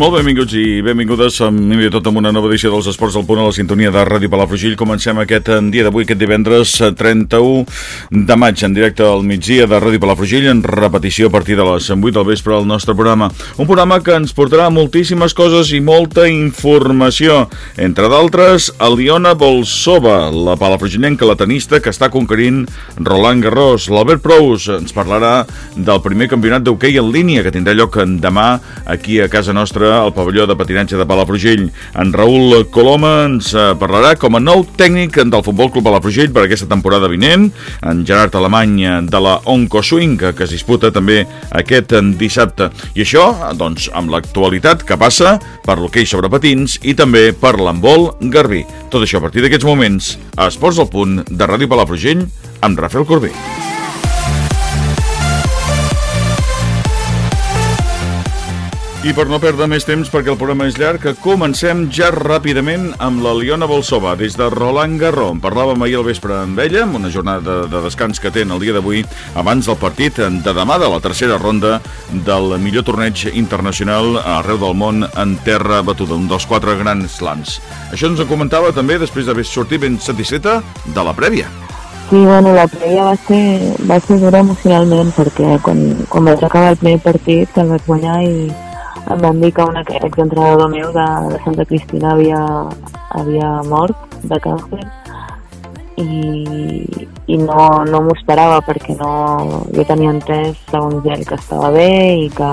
Molt benvinguts i benvingudes amb, tot amb una nova edició dels Esports del Punt a la sintonia de Ràdio Palafrugell. Comencem aquest dia d'avui, aquest divendres 31 de maig, en directe al migdia de Ràdio Palafrugell, en repetició a partir de les 8 del vespre al nostre programa. Un programa que ens portarà moltíssimes coses i molta informació. Entre d'altres, Aliona Bolsova, la palafrugellenca, la tenista que està conquerint Roland Garros. L'Albert Prous ens parlarà del primer campionat d'hoquei en línia que tindrà lloc demà aquí a casa nostra al pavelló de patinatge de Palafrugell. En Raül Coloma ens eh, parlarà com a nou tècnic del Futbol Club Palafrugell per aquesta temporada vinent. En Gerard Alemany eh, de la Oncoswing, que es disputa també aquest eh, dissabte. I això, doncs, amb l'actualitat que passa per l'hoquei sobre patins i també per l'embol Garbí. Tot això a partir d'aquests moments a Esports al Punt de Ràdio Palafrugell amb Rafael Corbí. I per no perdre més temps, perquè el programa és llarg, comencem ja ràpidament amb la Liona Bolsova, des de Roland Garros. Parlàvem ahir al vespre amb ella, amb una jornada de descans que tenen el dia d'avui, abans del partit de demà de la tercera ronda del millor torneig internacional arreu del món en terra batuda, un dels quatre grans slams. Això ens ho comentava també després d'haver sortit ben satisfeta de la prèvia. Sí, bueno, la prèvia va ser, va ser dura emocionalment perquè quan, quan vaig acabar el primer partit el vaig guanyar i em van dir que un exentrenador meu de, de Santa Cristina havia, havia mort de càncer i, i no, no m'ho esperava perquè no, jo tenia entès segons ell que estava bé i que,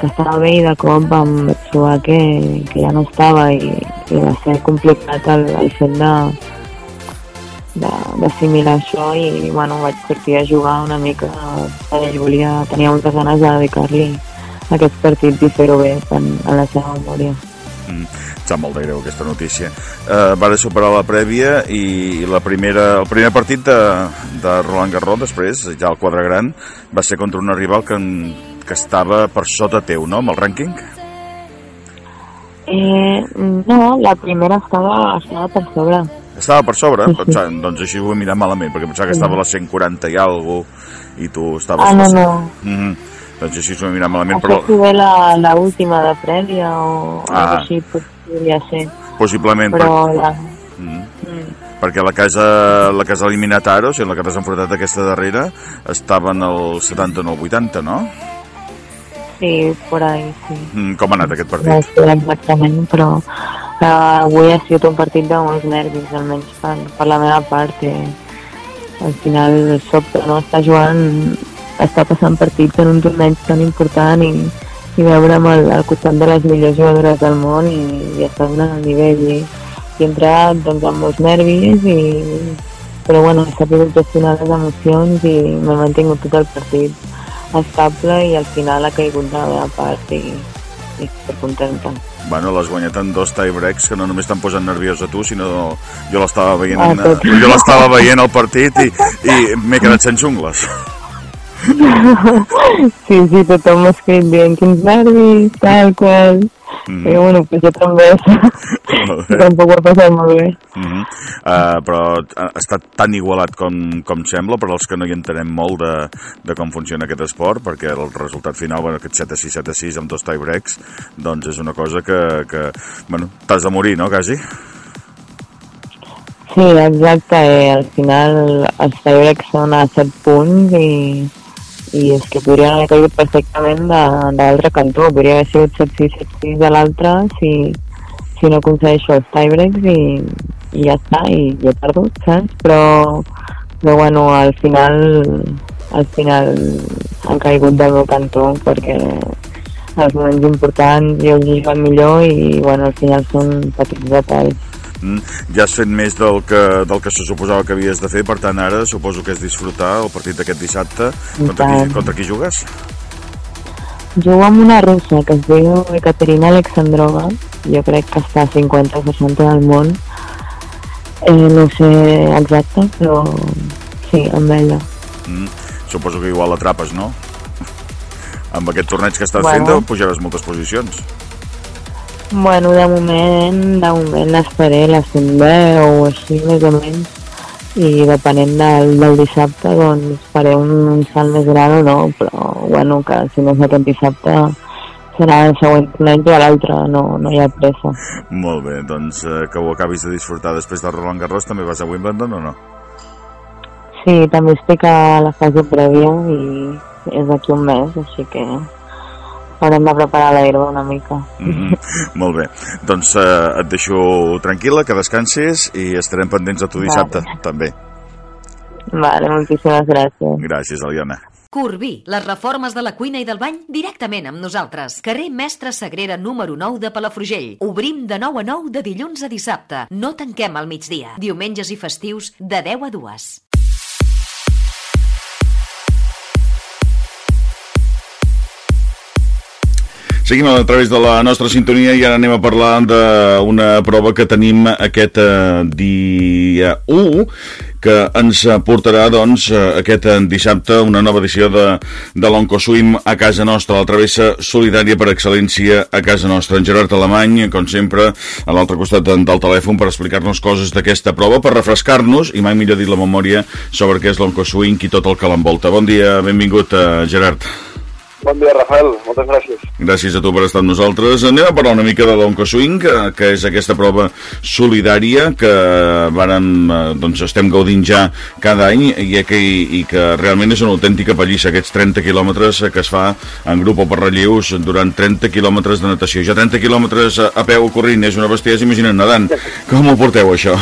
que estava bé i de cop vam trobar que, que ja no estava i, i va ser complicat el, el fet de d'assimilar això i bueno, vaig sortir a jugar una mica perquè volia, tenia moltes ganes de dedicar-li aquest partit i fer-ho bé en, en la seva memòria. Mm, sap molt de greu aquesta notícia. Uh, va superar la prèvia i la primera, el primer partit de, de Roland Garros després, ja el quadre gran, va ser contra un rival que, que estava per sota teu, no?, amb el rànquing? Eh, no, la primera estava, estava per sobre. Estava per sobre? Sí, sí. Pensava, doncs així ho he mirat malament, perquè pensava que estava a les 140 i alguna i tu estaves... Ah, no, no. Mm -hmm. Doncs així s'ho mirat malament, però... Aquesta la, la última de prèvia o ah. així podria ser. Possiblement. Però per... la... Mm. Mm. Perquè la casa, la casa eliminat ara, o sigui, la que t'has enfrontat aquesta darrera, estava en el 70 o el 80, no? Sí, por ahí, sí. Mm, com ha anat aquest partit? No sé exactament, però uh, avui ha sigut un partit de molts nervis, almenys per, per la meva part. Eh. Al final, sobte, no? Està jugant està passant partits en un torneig tan important i, i veure'm al, al costat de les millors jugadores del món i, i estar donant el nivell i, i he entrat doncs, amb molts nervis i, però bueno, he sabut gestionar les emocions i m'he mantingut tot el partit estable i al final ha caigut de la meva part i, i estic contenta. Bueno, l'has guanyat en dos tie-breaks que no només t'han posat nerviós a tu, sinó jo l'estava veient, ah, jo l'estava veient al partit i, i m'he quedat sense ungles. Sí, sí, tothom m'ha escrit dient quins nervis, tal qual. Mm -hmm. I bueno, pues jo també. Tampoc ho ha passat molt bé. Mm -hmm. uh, però ha estat tan igualat com, com sembla, per als que no hi entenem molt de, de com funciona aquest esport, perquè el resultat final, bueno, aquest 7 a 6, 7 a 6 amb dos tie-breaks, doncs és una cosa que, que bueno, t'has de morir, no, quasi? Sí, exacte. Eh, al final els tie-breaks són a 7 punts i i és que podrien haver caigut perfectament de, de l'altre cantó, podria haver sigut 7-6, 7-6 de l'altre si, si no aconsegueixo els tiebreaks i, i ja està, i ja he perdut, saps? Però, però bueno, al final al final han caigut del meu cantó perquè els moments importants jo he jugat millor i bueno, al final són petits detalls ja has fet més del que, del que se suposava que havies de fer, per tant ara suposo que és disfrutar el partit d'aquest dissabte. Contra qui, contra qui jugues? Jugo amb una russa que es diu Ekaterina Alexandrova, jo crec que està a 50 o 60 del món, eh, no sé exacte, però sí, amb ella. Mm, suposo que igual l'atrapes, no? amb aquest torneig que estàs bueno. fent pujaràs moltes posicions. Bueno, de moment, de moment esperé la 110 o així, més o menys. I depenent del, del dissabte, doncs faré un, un salt més gran o no, però bueno, que si no és aquest dissabte serà el següent torneig o l'altre, no, no hi ha pressa. Molt bé, doncs eh, que ho acabis de disfrutar després del Roland Garros, també vas a Wimbledon o no? Sí, també estic a la fase prèvia i és d'aquí un mes, així que haurem de preparar l'herba una mica. Mm -hmm. Molt bé, doncs eh, et deixo tranquil·la, que descansis i estarem pendents de tu dissabte, Vale. també. Vale, moltíssimes gràcies. Gràcies, Eliana. Corbí, les reformes de la cuina i del bany directament amb nosaltres. Carrer Mestre Sagrera número 9 de Palafrugell. Obrim de 9 a 9 de dilluns a dissabte. No tanquem al migdia. Diumenges i festius de 10 a 2. Seguim a través de la nostra sintonia i ara anem a parlar d'una prova que tenim aquest eh, dia 1 que ens portarà doncs, eh, aquest dissabte una nova edició de, de l'Oncoswim a casa nostra, la travessa solidària per excel·lència a casa nostra. En Gerard Alemany, com sempre, a l'altre costat del telèfon per explicar-nos coses d'aquesta prova, per refrescar-nos, i mai millor dit la memòria, sobre què és l'Oncoswim i tot el que l'envolta. Bon dia, benvingut, eh, Gerard. Bon dia, Rafael. Moltes gràcies. Gràcies a tu per estar amb nosaltres. Anem a parlar una mica de l'Oncoswing, que, que és aquesta prova solidària que vàrem, eh, doncs estem gaudint ja cada any i que, i que realment és una autèntica pallissa, aquests 30 quilòmetres que es fa en grup o per relleus durant 30 quilòmetres de natació. Ja 30 quilòmetres a, peu corrent és una bestiesa, imagina't nedant. Com ho porteu, això?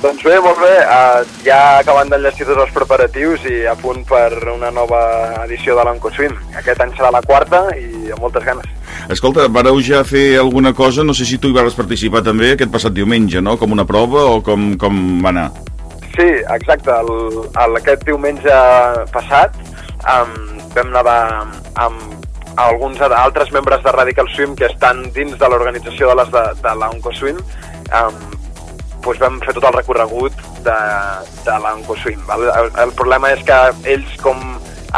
Doncs bé, molt bé. Uh, ja acabant d'enllestir tots els preparatius i a punt per una nova edició de l'Oncoswim. Aquest any serà la quarta i amb moltes ganes. Escolta, vareu ja fer alguna cosa, no sé si tu hi vas participar també aquest passat diumenge, no? Com una prova o com, com va anar? Sí, exacte. El, el, aquest diumenge passat um, vam nedar amb alguns altres membres de Radical Swim que estan dins de l'organització de les de, de l'Oncoswim um, doncs vam fer tot el recorregut de, de l'Oncoswim. El, el, el problema és que ells, com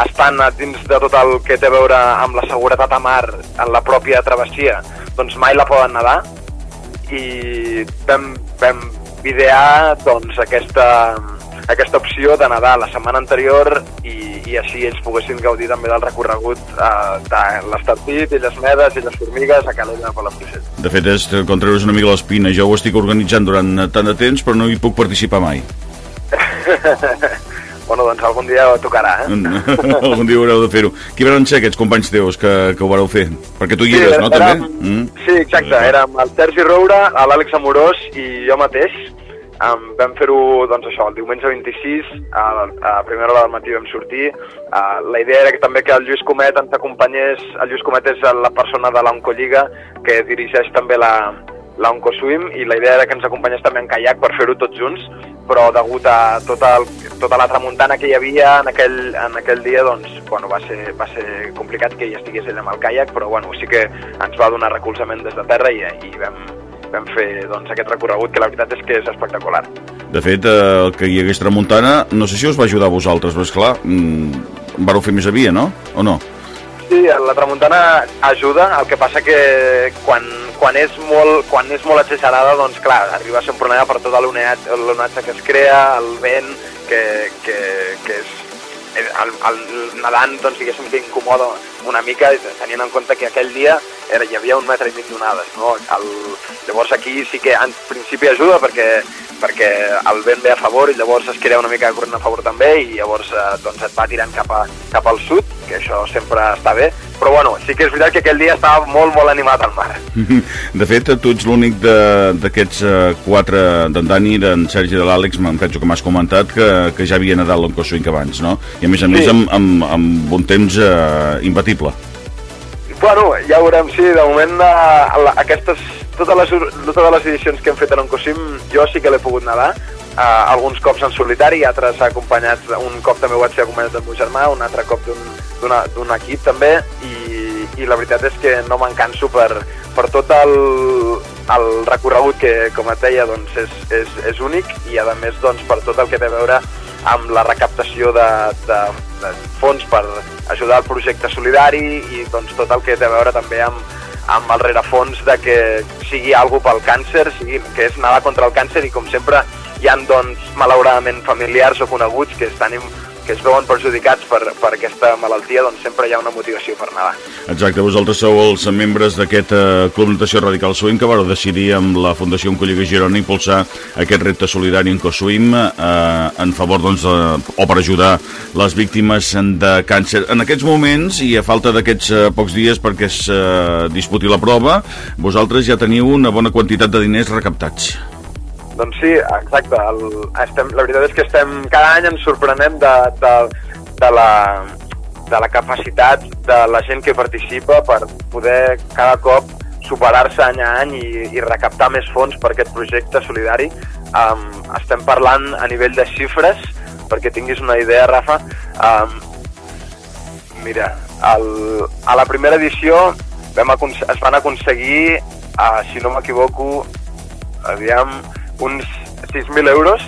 estan dins de tot el que té a veure amb la seguretat a mar en la pròpia travessia, doncs mai la poden nedar i vam, vam idear doncs, aquesta, aquesta opció de nedar la setmana anterior i, i així ells poguessin gaudir també del recorregut eh, de l'estartit i les medes i les formigues a Calella de Palafrugell. De fet, és com treure's una mica l'espina. Jo ho estic organitzant durant tant de temps, però no hi puc participar mai. bueno, doncs algun dia tocarà, eh? Algun dia haureu de fer-ho. Qui van ser aquests companys teus que, que ho vareu fer? Perquè tu hi eres, no, érem, també? Mm? Sí, exacte. Érem el Sergi Roura, l'Àlex Amorós i jo mateix. Um, vam fer-ho, doncs això, el diumenge 26, a, a primera hora del matí vam sortir. Uh, la idea era que també que el Lluís Comet ens acompanyés, el Lluís Comet és la persona de l'Oncolliga que dirigeix també la, l'Oncoswim i la idea era que ens acompanyés també en caiac per fer-ho tots junts, però degut a tota, el, tota la tramuntana que hi havia en aquell, en aquell dia, doncs, bueno, va ser, va ser complicat que hi estigués ell amb el caiac, però bueno, sí que ens va donar recolzament des de terra i, i vam, vam fer doncs, aquest recorregut, que la veritat és que és espectacular. De fet, eh, el que hi hagués tramuntana, no sé si us va ajudar a vosaltres, però esclar, mm, vareu fer més a via, no? O no? Sí, la tramuntana ajuda, el que passa que quan, quan, és, molt, quan és molt exagerada, doncs clar, arriba a ser un problema per tot l'onatge que es crea, el vent, que, que, que és el, el nedant, doncs, diguéssim, que incomoda una mica, tenint en compte que aquell dia era, hi havia un metre i mig d'onades, no? El, llavors aquí sí que en principi ajuda perquè, perquè el vent ve a favor i llavors es crea una mica de corrent a favor també i llavors eh, doncs et va tirant cap, a, cap al sud, que això sempre està bé, però bueno, sí que és veritat que aquell dia estava molt, molt animat al mar. De fet, tu ets l'únic d'aquests uh, quatre, d'en Dani, d'en Sergi de l'Àlex, em penso que m'has comentat, que, que ja havia nedat l'Oncoswing abans, no? I a més a més Sí. amb, amb, amb un temps uh, imbatible. Bueno, ja veurem, sí, de moment eh, aquestes, totes les, totes les edicions que hem fet a l'Oncosim jo sí que l'he pogut nedar, eh, alguns cops en solitari, altres acompanyats, un cop també vaig ser acompanyat del meu germà, un altre cop d'un- equip també, i, i la veritat és que no me'n canso per, per tot el, el recorregut que, com et deia, doncs és, és, és únic i a més doncs, per tot el que té a veure amb la recaptació de, de, de fons per ajudar al projecte solidari i doncs, tot el que té a veure també amb, amb el rerefons de que sigui algo pel càncer, sigui, que és nedar contra el càncer i com sempre hi han doncs, malauradament familiars o coneguts que estan que es veuen perjudicats per, per aquesta malaltia, doncs sempre hi ha una motivació per nedar. Exacte, vosaltres sou els membres d'aquest eh, Club Natació Radical Swim que vareu decidir amb la Fundació Oncolliga Girona impulsar aquest repte solidari en CoSwim eh, en favor doncs, de, o per ajudar les víctimes de càncer. En aquests moments, i a falta d'aquests eh, pocs dies perquè es eh, disputi la prova, vosaltres ja teniu una bona quantitat de diners recaptats. Doncs sí, exacte. El, estem, la veritat és que estem, cada any ens sorprenem de, de, de, la, de la capacitat de la gent que participa per poder cada cop superar-se any a any i, i recaptar més fons per aquest projecte solidari. Um, estem parlant a nivell de xifres, perquè tinguis una idea, Rafa. Um, mira, el, a la primera edició vam es van aconseguir, uh, si no m'equivoco, aviam, uns 6.000 euros.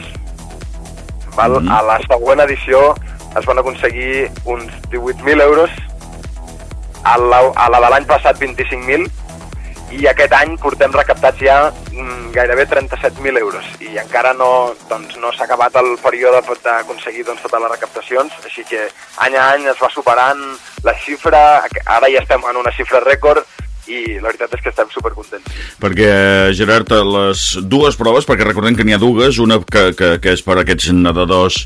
Val? Mm -hmm. A la següent edició es van aconseguir uns 18.000 euros, a la, a la de l'any passat 25.000, i aquest any portem recaptats ja mm, gairebé 37.000 euros i encara no, doncs, no s'ha acabat el període d'aconseguir doncs, totes les recaptacions, així que any a any es va superant la xifra, ara ja estem en una xifra rècord i la veritat és que estem supercontents. Perquè, Gerard, les dues proves, perquè recordem que n'hi ha dues, una que, que, que és per aquests nedadors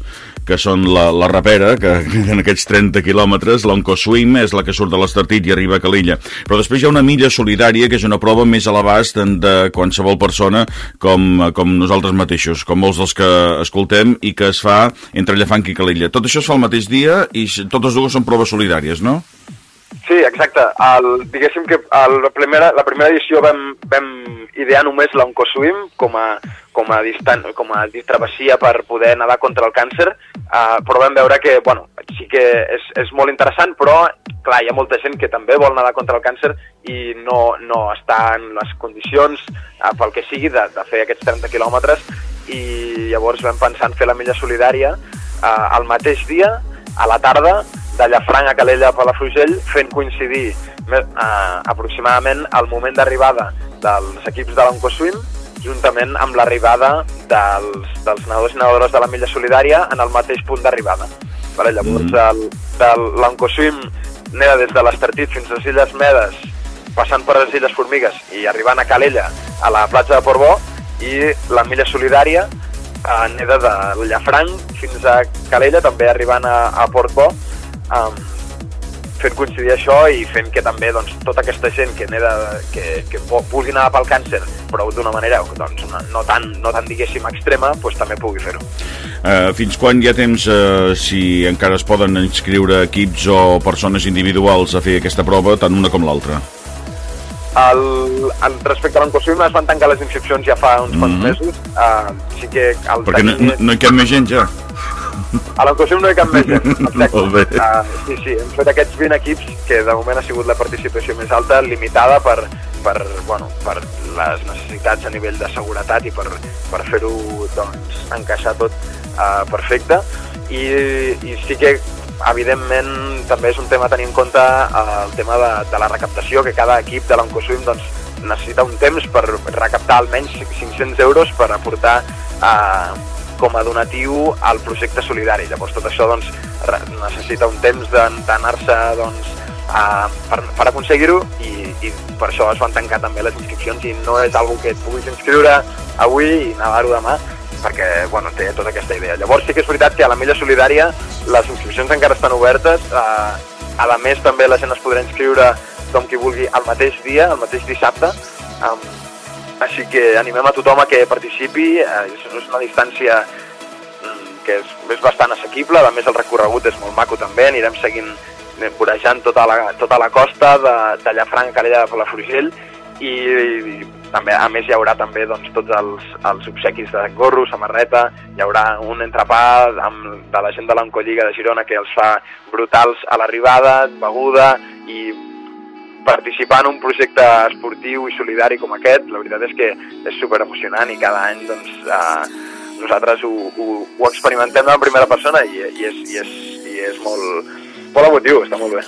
que són la, la rapera, que en aquests 30 quilòmetres, l'Oncoswim és la que surt de l'Estartit i arriba a Calilla. Però després hi ha una milla solidària, que és una prova més a l'abast de qualsevol persona com, com nosaltres mateixos, com molts dels que escoltem, i que es fa entre Llafanc i Calilla. Tot això es fa el mateix dia i totes dues són proves solidàries, no? Sí, exacte. El, diguéssim que el, la, primera, la primera edició vam, vam idear només l'Oncoswim com a, com a, distant, com a travessia per poder nedar contra el càncer, uh, però vam veure que, bueno, sí que és, és molt interessant, però, clar, hi ha molta gent que també vol nedar contra el càncer i no, no està en les condicions, uh, pel que sigui, de, de fer aquests 30 quilòmetres, i llavors vam pensar en fer la milla solidària uh, el mateix dia, a la tarda, de Llafranc a Calella a Palafrugell, fent coincidir eh, aproximadament el moment d'arribada dels equips de l'Oncoswim juntament amb l'arribada dels, dels nedadors i nedadores de la milla solidària en el mateix punt d'arribada. Vale, llavors, mm. l'Oncoswim neda des de l'Estartit fins a les Illes Medes, passant per les Illes Formigues i arribant a Calella, a la platja de Portbó, i la milla solidària neda de Llafranc fins a Calella, també arribant a, a Portbó, um, fent coincidir això i fent que també doncs, tota aquesta gent que, de, que, que vulgui anar pel càncer però d'una manera doncs, no, tan, no tan diguéssim extrema, doncs, també pugui fer-ho. Uh, fins quan hi ha temps, uh, si encara es poden inscriure equips o persones individuals a fer aquesta prova, tant una com l'altra? El, el, respecte a l'Encoswim es van tancar les inscripcions ja fa uns quants mm -hmm. mesos. Uh, sí que el Perquè no, no, no hi cap més gent ja. A l'Encoswim no hi cap més gent. Molt bé. Uh, sí, sí, hem fet aquests 20 equips que de moment ha sigut la participació més alta, limitada per, per, bueno, per les necessitats a nivell de seguretat i per, per fer-ho doncs, encaixar tot uh, perfecte. I, I sí que evidentment també és un tema tenir en compte uh, el tema de, de la recaptació, que cada equip de l'Encoswim doncs, necessita un temps per recaptar almenys 500 euros per aportar uh, com a donatiu al projecte solidari. Llavors tot això doncs, necessita un temps d'anar-se doncs, a, per, per aconseguir-ho i, i per això es van tancar també les inscripcions i no és algo que et puguis inscriure avui i nedar-ho demà perquè bueno, té tota aquesta idea. Llavors sí que és veritat que a la milla solidària les inscripcions encara estan obertes, eh, a més també la gent es podrà inscriure com qui vulgui el mateix dia, el mateix dissabte, um, així que animem a tothom a que participi, eh, és una distància mm, que és, és bastant assequible, a més el recorregut és molt maco també, anirem seguint eh, vorejant tota la, tota la costa de, de Llafranc, Calella de Palafrugell i, i també, a més hi haurà també doncs, tots els, els obsequis de gorro, samarreta, hi haurà un entrepà amb, de la gent de l'Oncolliga de Girona que els fa brutals a l'arribada, beguda i participar en un projecte esportiu i solidari com aquest, la veritat és que és super emocionant i cada any doncs, eh, nosaltres ho, ho, ho experimentem en primera persona i, i, és, i, és, i és molt, molt emotiu, està molt bé.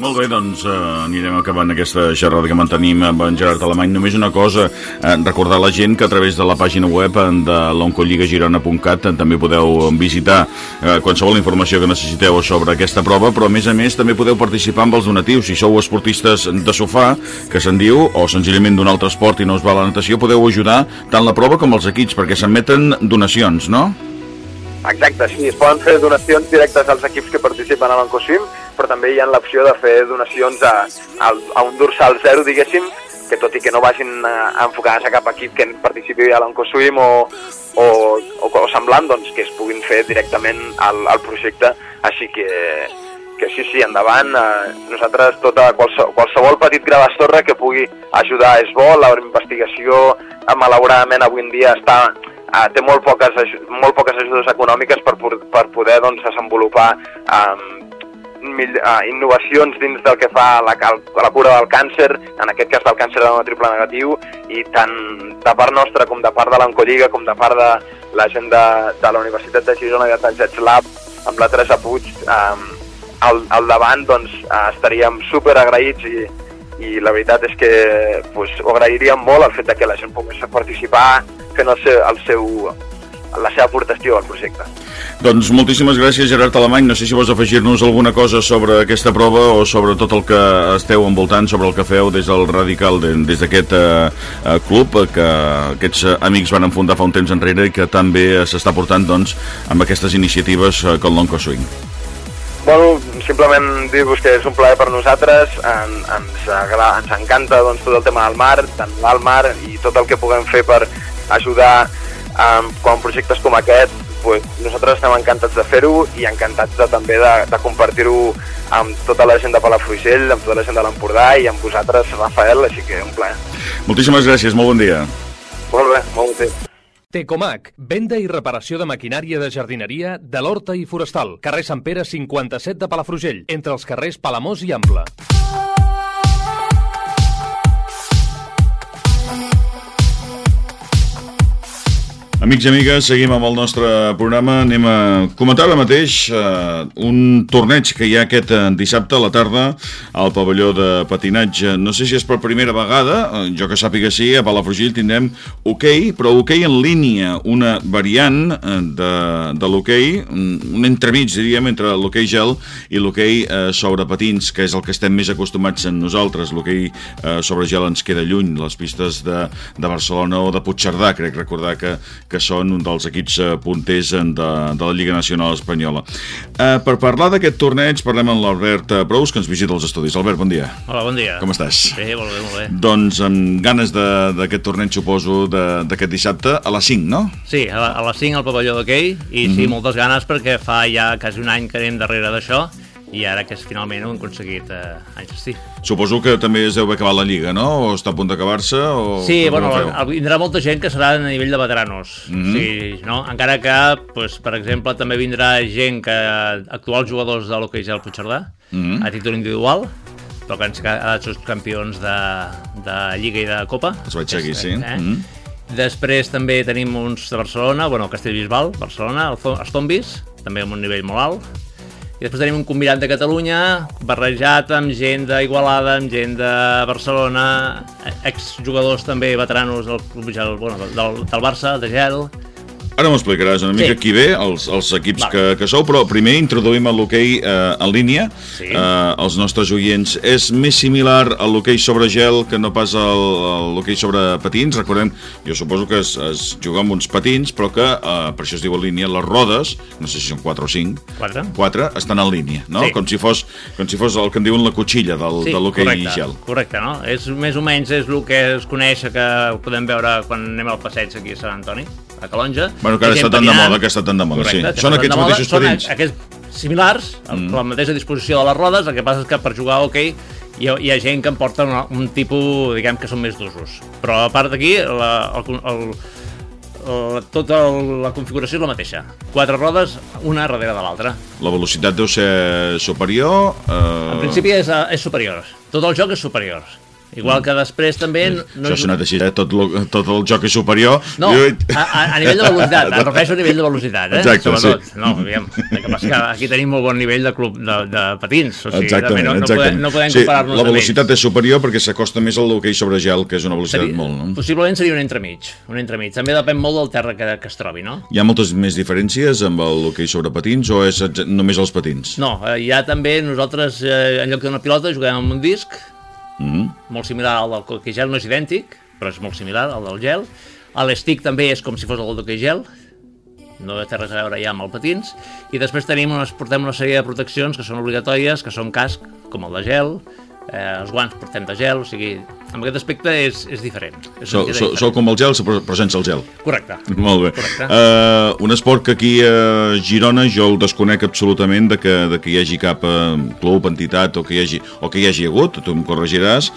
Molt bé, doncs eh, anirem acabant aquesta xerrada que mantenim amb en Gerard Alemany. Només una cosa, eh, recordar la gent que a través de la pàgina web eh, de l'oncolligagirona.cat eh, també podeu visitar eh, qualsevol informació que necessiteu sobre aquesta prova, però a més a més també podeu participar amb els donatius. Si sou esportistes de sofà, que se'n diu, o senzillament d'un altre esport i no us va la natació, podeu ajudar tant la prova com els equips, perquè s'admeten donacions, no? Exacte, sí, es poden fer donacions directes als equips que participen a l'Encoswim, però també hi ha l'opció de fer donacions a, a, a un dorsal zero, diguéssim, que tot i que no vagin enfocades a cap equip que participi a l'Encoswim o, o, o, o semblant, doncs que es puguin fer directament al, al projecte, així que, que sí, sí, endavant. Eh, nosaltres, tota, qualsevol, qualsevol petit gra de sorra que pugui ajudar és bo, la investigació, malauradament, avui en dia està eh, té molt poques, molt poques ajudes econòmiques per, per poder doncs, desenvolupar eh, innovacions dins del que fa la, la cura del càncer, en aquest cas del càncer de triple negatiu, i tant de part nostra com de part de l'Encolliga, com de part de la gent de, de la Universitat de Girona i de Tangets Lab, amb la Teresa Puig, um, al, al davant, doncs uh, estaríem super agraïts i, i la veritat és que pues, ho agrairíem molt el fet que la gent pogués participar fent el seu, el seu, la seva aportació al projecte. Doncs moltíssimes gràcies Gerard Alemany, no sé si vols afegir-nos alguna cosa sobre aquesta prova o sobre tot el que esteu envoltant, sobre el que feu des del Radical, des d'aquest eh, eh, club que aquests amics van enfundar fa un temps enrere i que també s'està portant doncs, amb aquestes iniciatives eh, com l'Onco Swing. Bueno, simplement dir-vos que és un plaer per nosaltres, en, ens, agrada, ens encanta doncs, tot el tema del mar, tant l'alt mar i tot el que puguem fer per ajudar um, quan projectes com aquest, pues, nosaltres estem encantats de fer-ho i encantats de, també de, de compartir-ho amb tota la gent de Palafrugell, amb tota la gent de l'Empordà i amb vosaltres, Rafael, així que un plaer. Moltíssimes gràcies, molt bon dia. Molt bé, molt bon dia. Tecomac, venda i reparació de maquinària de jardineria de l'Horta i Forestal, carrer Sant Pere 57 de Palafrugell, entre els carrers Palamós i Ample. Amics i amigues, seguim amb el nostre programa. Anem a comentar ara mateix uh, un torneig que hi ha aquest uh, dissabte a la tarda al pavelló de patinatge. No sé si és per primera vegada, uh, jo que sàpiga sí, a Palafrugell tindrem hoquei, okay, però hoquei okay en línia, una variant uh, de, de l'hoquei, okay, un entremig, diríem, entre l'hoquei gel i l'hoquei uh, sobre patins, que és el que estem més acostumats en nosaltres. L'hoquei uh, sobre gel ens queda lluny, les pistes de, de Barcelona o de Puigcerdà, crec recordar que que són un dels equips eh, punters de, de la Lliga Nacional Espanyola. Eh, per parlar d'aquest torneig parlem amb l'Albert Prous, que ens visita als estudis. Albert, bon dia. Hola, bon dia. Com estàs? Bé, molt bé, molt bé. Doncs amb ganes d'aquest torneig, suposo, d'aquest dissabte, a les 5, no? Sí, a, les 5 al pavelló d'hoquei, i mm -hmm. sí, mhm. moltes ganes perquè fa ja quasi un any que anem darrere d'això, i ara que és, finalment ho hem aconseguit eh, enllestir. Suposo que també es deu haver acabat la Lliga, no? O està a punt d'acabar-se? O... Sí, bueno, vindrà molta gent que serà a nivell de veteranos. Mm -hmm. sí, no? Encara que, pues, per exemple, també vindrà gent que actuals jugadors de l'hoquei gel Puigcerdà, mm -hmm. a títol individual, però que han estat campions de, de Lliga i de Copa. Els vaig seguir, sí. Eh? Mm -hmm. Després també tenim uns de Barcelona, bueno, Castellbisbal, Barcelona, els Tombis, també amb un nivell molt alt, i després tenim un convidat de Catalunya barrejat amb gent d'Igualada, amb gent de Barcelona, exjugadors també veteranos del, bueno, del, del Barça, de Gel, Ara m'ho explicaràs una mica sí. qui ve, els, els equips que, que sou, però primer introduïm el l'hoquei eh, en línia, sí. eh, els nostres oients. És més similar a l'hoquei sobre gel que no pas l'hoquei sobre patins. Recordem, jo suposo que es, es juga amb uns patins, però que, eh, per això es diu en línia, les rodes, no sé si són 4 o 5, 4, 4 estan en línia, no? Sí. Com, si fos, com si fos el que en diuen la cotxilla del, sí, de l'hoquei gel. Correcte, no? És més o menys és el que es coneix que podem veure quan anem al passeig aquí a Sant Antoni a Calonja. Bueno, que ara està tan de moda, que està tan de moda, Correcte, sí. Són aquests moda, mateixos patins. Són aquests similars, mm. amb la mateixa disposició de les rodes, el que passa és que per jugar a hoquei hi, ha, hi ha gent que en porta un, un tipus, diguem, que són més d'usos. Però a part d'aquí, el, el, el, tota la configuració és la mateixa. Quatre rodes, una darrere de l'altra. La velocitat deu ser superior? Eh... En principi és, és superior. Tot el joc és superior. Igual que després també... No, Això ha sonat així, eh? tot, lo, tot el joc és superior. No, a, a, nivell de velocitat, em refereixo a nivell de velocitat, eh? Exacte, Sobretot. sí. No, aviam, el que passa que aquí tenim molt bon nivell de club de, de patins, o sigui, Exactament, no, no, exactament. podem, no podem sí, comparar-nos la velocitat és superior perquè s'acosta més al hoquei sobre gel, que és una velocitat Seria- molt, no? Possiblement seria un entremig, un entremig. També depèn molt del terra que, que es trobi, no? Hi ha moltes més diferències amb l'hoquei sobre patins o és només els patins? No, eh, hi ha també, nosaltres, eh, en lloc d'una pilota, juguem amb un disc, Mm molt similar al del hoquei gel, no és idèntic, però és molt similar al del gel. L'estick també és com si fos el d'hoquei gel, no té res a veure ja amb el patins, i després tenim unes, portem una sèrie de proteccions que són obligatòries, que són casc, com el de gel, eh, els guants portem de gel, o sigui, en aquest aspecte és, és diferent. És Sou, sou, sou com el gel, però sense el gel. Correcte. Molt bé. Correcte. Uh, un esport que aquí a Girona jo el desconec absolutament de que, de que hi hagi cap uh, club, entitat o que hi hagi, o que hi hagi hagut, tu em corregiràs,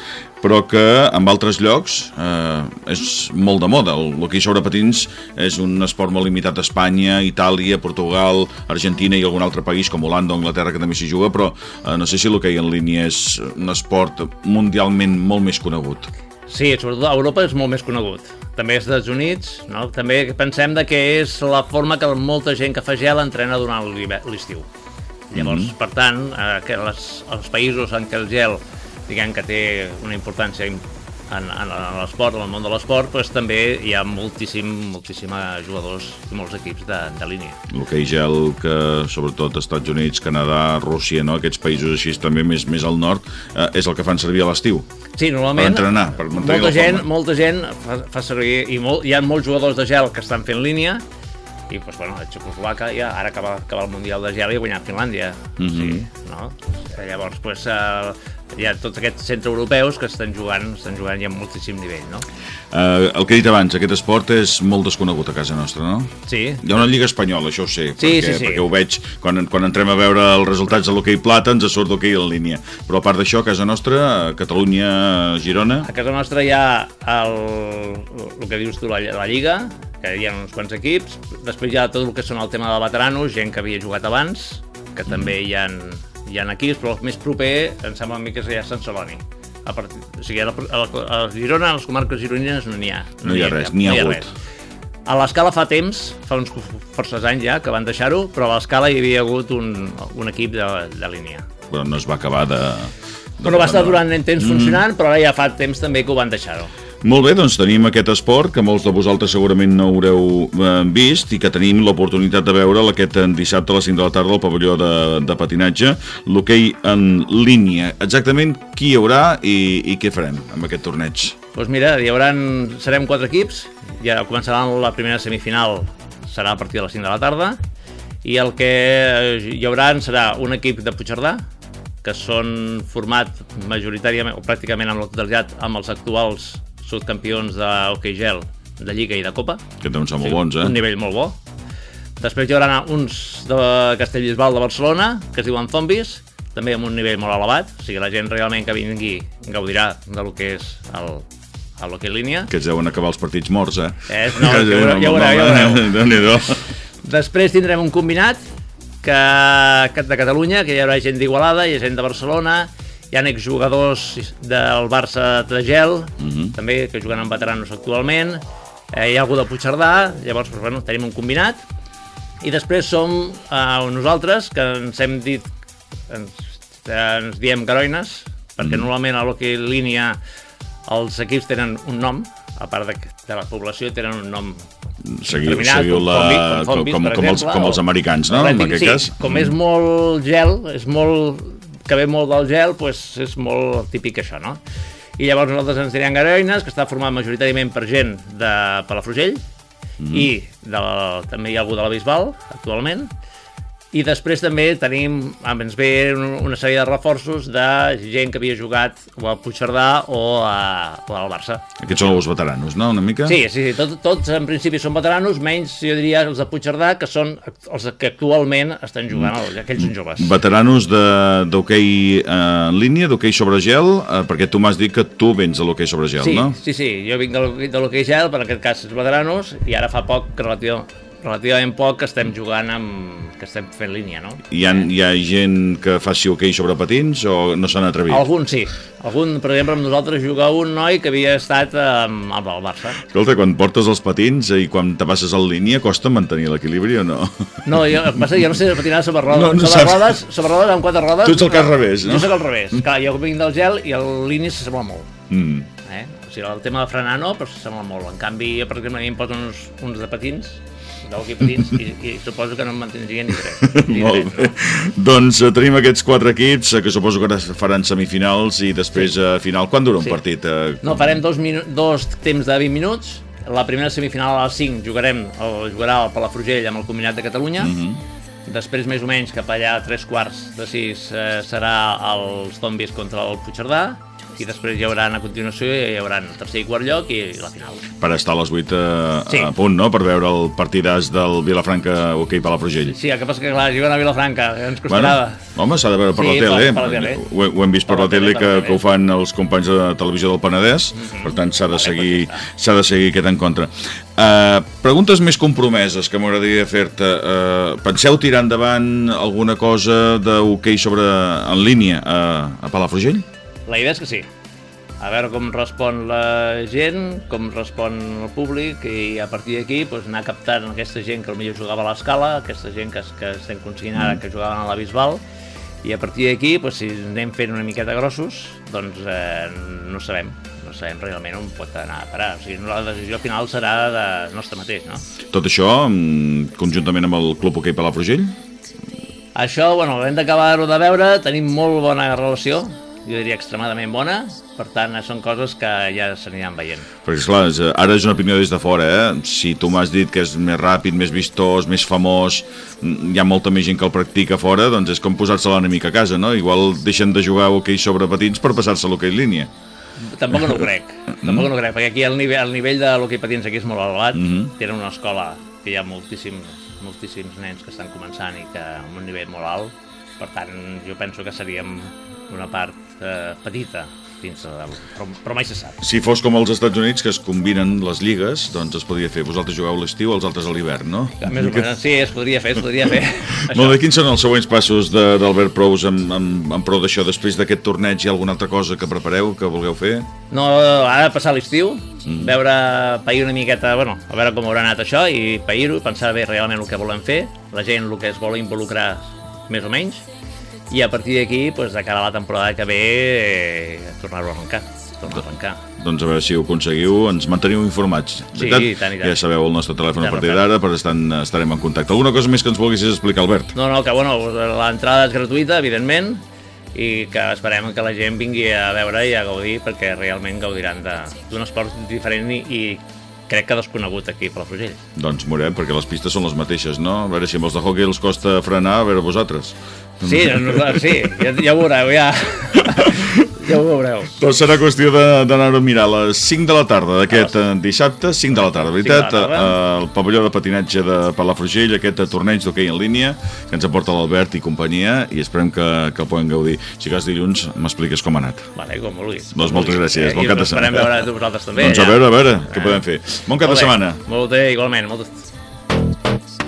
però que en altres llocs uh, és molt de moda. El hoquei sobre patins és un esport molt limitat a Espanya, Itàlia, Portugal, Argentina i algun altre país com Holanda o Anglaterra que també s'hi juga, però uh, no sé si l'hoquei en línia és un esport mundialment molt més conegut. Sí, sobretot a Europa és molt més conegut. També als Estats Units, no? també pensem de que és la forma que molta gent que fa gel entrena durant l'estiu. Llavors, per tant, eh, que les, els països en què el gel diguem que té una importància en, en, en l'esport, en el món de l'esport, doncs també hi ha moltíssim, moltíssima jugadors i molts equips de, de línia. l'hoquei gel que sobretot Estats Units, Canadà, Rússia, no? aquests països així també més més al nord, eh, és el que fan servir a l'estiu. Sí, normalment... Per entrenar, per mantenir molta gent, forma. molta gent fa, fa servir... I molt, hi ha molts jugadors de gel que estan fent línia i, doncs, bueno, el Txecoslovaca ja ara acaba, acaba el Mundial de gel i ha guanyat Finlàndia. Mhm. sí, no? Llavors, doncs, eh, hi ha tots aquests centroeuropeus que estan jugant, estan jugant ja amb moltíssim nivell, no? Eh, el que he dit abans, aquest esport és molt desconegut a casa nostra, no? Sí, Hi ha una lliga espanyola, això ho sé, Sí, perquè, sí, sí. perquè ho veig quan, quan entrem a veure els resultats de l'hoquei plata ens surt l'hoquei en línia. Però a part d'això, a casa nostra, a Catalunya, a Girona, a casa nostra hi ha el, el que dius tu, la, la Lliga, que hi ha uns quants equips, després hi ha tot el que són el tema de veteranos, gent que havia jugat abans, que també hi ha, hi ha equips, però el més proper em sembla a mi que és ja Sant Celoni. A part, o sigui, a, la, a, la, a Girona, a les comarques gironines, no n'hi ha. No hi ha res, n'hi ha hagut. A l'escala fa temps, fa uns forces anys ja, que van deixar-ho, però a l'escala hi havia hagut un, un equip de, de línia. però no es va acabar de... de Bueno, va estar durant temps funcionant, però ara ja fa temps també que ho van deixar-ho. Molt bé, doncs tenim aquest esport que molts de vosaltres segurament no haureu eh, vist i que tenim l'oportunitat de veure aquest eh, dissabte a les 5 de la tarda al pavelló de, de patinatge, l'hoquei en línia. Exactament qui hi haurà i, i què farem amb aquest torneig? Doncs mira, hi haurà, serem quatre equips, ja començarà la primera semifinal, serà a partir de les 5 de la tarda, i el que hi haurà serà un equip de Puigcerdà, que són format majoritàriament, o pràcticament amb la totalitat, amb els actuals subcampions de hoquei gel, de Lliga i de Copa. Que deuen ser molt bons, eh? Un nivell molt bo. Després hi haurà uns de Castellbisbal de Barcelona, que es diuen Zombis, també amb un nivell molt elevat, o sigui, la gent realment que vingui gaudirà de lo que és el, el hoquei línia. Que es deuen acabar els partits morts, eh? Eh, no, ja ho veureu, ja ho veureu, ja ho veureu. Déu-n'hi-do. Després tindrem un combinat que, que de Catalunya, que hi haurà gent d'Igualada, hi ha gent de Barcelona, hi ha exjugadors del Barça de gel, Mhm. també, que juguen amb veteranos actualment, eh, hi ha algú de Puigcerdà, llavors doncs, bueno, tenim un combinat, i després som eh, nosaltres, que ens hem dit, ens, ens diem garoines, perquè normalment a l'hoquei línia els equips tenen un nom, a part de, de la població tenen un nom Seguiu, seguiu com la, com, zombis, com, per com, els, com els americans, no? En aquest sí, cas. com és molt gel, és molt, que ve molt del gel, doncs és molt típic això, no? I llavors nosaltres ens direm Garoines, que està format majoritàriament per gent de Palafrugell, Mhm. i de també hi ha algú de la Bisbal, actualment, i després també tenim, ens ve un- una sèrie de reforços de gent que havia jugat o al Puigcerdà o, a, o al Barça. Aquests són els veteranos, no? Una mica? Sí, sí, sí tot, tots en principi són veteranos, menys jo diria els de Puigcerdà, que són els que actualment estan jugant, mm. aquells són joves. Veteranos de- d'hoquei eh, en línia, d'hoquei sobre gel, eh, perquè tu m'has dit que tu vens de l'hoquei sobre gel, Sí, no? sí, sí, jo vinc de l'hoquei- gel, per en aquest cas els veteranos, i ara fa poc, relatiu, relativament poc que estem jugant amb... que estem fent línia, no? Hi ha, hi ha gent que faci hoquei sobre patins o no s'han atrevit? Algun sí. Algun, per exemple, amb nosaltres juga un noi que havia estat amb, amb el Barça. Escolta, quan portes els patins i quan te passes en línia, costa mantenir l'equilibri o no? No, jo, passa, jo no sé patinar sobre rodes. No, no sobre, saps. rodes, sobre rodes amb quatre rodes... Tu ets el cas revés, no? Jo soc al revés. Clar, jo vinc del gel i el línia s'assembla molt. Mm. Eh? O sigui, el tema de frenar no, però s'assembla molt. En canvi, jo, per exemple, a mi em posen uns, uns de patins, d'hoquei patins, i, i suposo que no em mantindrien ni dret. Ni Molt dret, bé. Doncs eh, tenim aquests quatre equips eh, que suposo que ara faran semifinals i després a final. Quan dura un Sí. partit? Eh, No, farem dos, dos temps de 20 minuts. La primera semifinal a les 5 jugarem, el, jugarà el Palafrugell amb el Combinat de Catalunya. Després, més o menys, cap allà a tres quarts de sis eh, serà els zombis contra el Puigcerdà i després hi haurà a continuació hi haurà tercer i quart lloc i la final. per estar a les 8 a, Sí. a punt, no? Per veure el partidàs del Vilafranca hoquei Palafrugell. Sí, el que passa que clar, juguen a Vilafranca, ens Bueno, costarà. home, s'ha de veure per Sí, la tele. per- eh? per la tele. Ho, ho hem vist per, Per la la tele, tele, que, que ho fan els companys de televisió del Penedès, per tant s'ha de, seguir, de seguir aquest encontre. Uh, preguntes més compromeses que m'agradaria fer-te. Uh, penseu tirar endavant alguna cosa d'hoquei sobre en línia a, a Palafrugell? La idea és que sí. A veure com respon la gent, com respon el públic i a partir d'aquí doncs, anar captant aquesta gent que potser jugava a l'escala, aquesta gent que, que estem aconseguint ara que jugaven a la Bisbal i a partir d'aquí, doncs, si anem fent una miqueta grossos, doncs eh, no sabem, no sabem realment on pot anar a parar. O sigui, la decisió final serà de nostre mateix, no? Tot això mm, conjuntament amb el Club Hoquei Palafrugell? Això, bueno, hem d'acabar-ho de veure, tenim molt bona relació, jo diria extremadament bona, per tant, són coses que ja s'aniran veient. Perquè, esclar, eh, ara és una opinió des de fora, eh? Si tu m'has dit que és més ràpid, més vistós, més famós, mm, hi ha molta més gent que el practica fora, doncs és com posar-se-la una mica a casa, no? Igual deixen de jugar a hoquei sobre patins per passar-se a l'hoquei en línia. Tampoc no ho crec, tampoc no ho crec, perquè aquí el nivell, el nivell de l'hoquei patins aquí és molt elevat, Mhm. tenen una escola que hi ha moltíssims, moltíssims nens que estan començant i que amb un nivell molt alt, per tant, jo penso que seríem una part eh, petita dins del... Però, però mai se sap. Si fos com als Estats Units, que es combinen les lligues, doncs es podria fer. Vosaltres jugueu a l'estiu, els altres a l'hivern, no? Que, més o menys, sí, es podria fer, es podria fer. Molt bé, quins són els següents passos de- d'Albert Prous en, en, en pro d'això? Després d'aquest torneig hi ha alguna altra cosa que prepareu, que vulgueu fer? No, ara passar l'estiu, mm. veure, pair una miqueta, bueno, a veure com haurà anat això i pair-ho, pensar bé realment el que volem fer, la gent el que es vol involucrar més o menys, i a partir d'aquí, pues, de cara a la temporada que ve, eh, tornar-ho a arrencar, tornar a arrencar. Doncs a veure si ho aconseguiu, ens manteniu informats. Sí, tant, i tant. Ja sabeu el nostre telèfon a partir d'ara, però estan, estarem en contacte. Alguna cosa més que ens vulguis explicar, Albert? No, no, que bueno, l'entrada és gratuïta, evidentment, i que esperem que la gent vingui a veure i a gaudir, perquè realment gaudiran de- d'un esport diferent i, i crec que desconegut aquí a Palafrugell. Doncs morem, perquè les pistes són les mateixes, no? A veure si amb els de hockey els costa frenar, a veure vosaltres. Sí, no, sí, ja, ja ho veureu, ja. ja ho veureu. Doncs serà qüestió de- d'anar-ho a mirar a les 5 de la tarda d'aquest eh, dissabte, 5 de la tarda, veritat? Tarda. Eh, El pavelló de patinatge de Palafrugell, aquest eh, torneig d'hoquei en línia, que ens aporta l'Albert i companyia, i esperem que, que el puguem gaudir. Si cas dilluns, m'expliques com ha anat. Vale, com vulguis. Doncs Com moltes vulguis. gràcies, Eh, bon cap de esperem setmana. veure a tu vosaltres també. doncs a veure, a veure, què podem fer. Bon cap de setmana. Molt bé, igualment. Molt...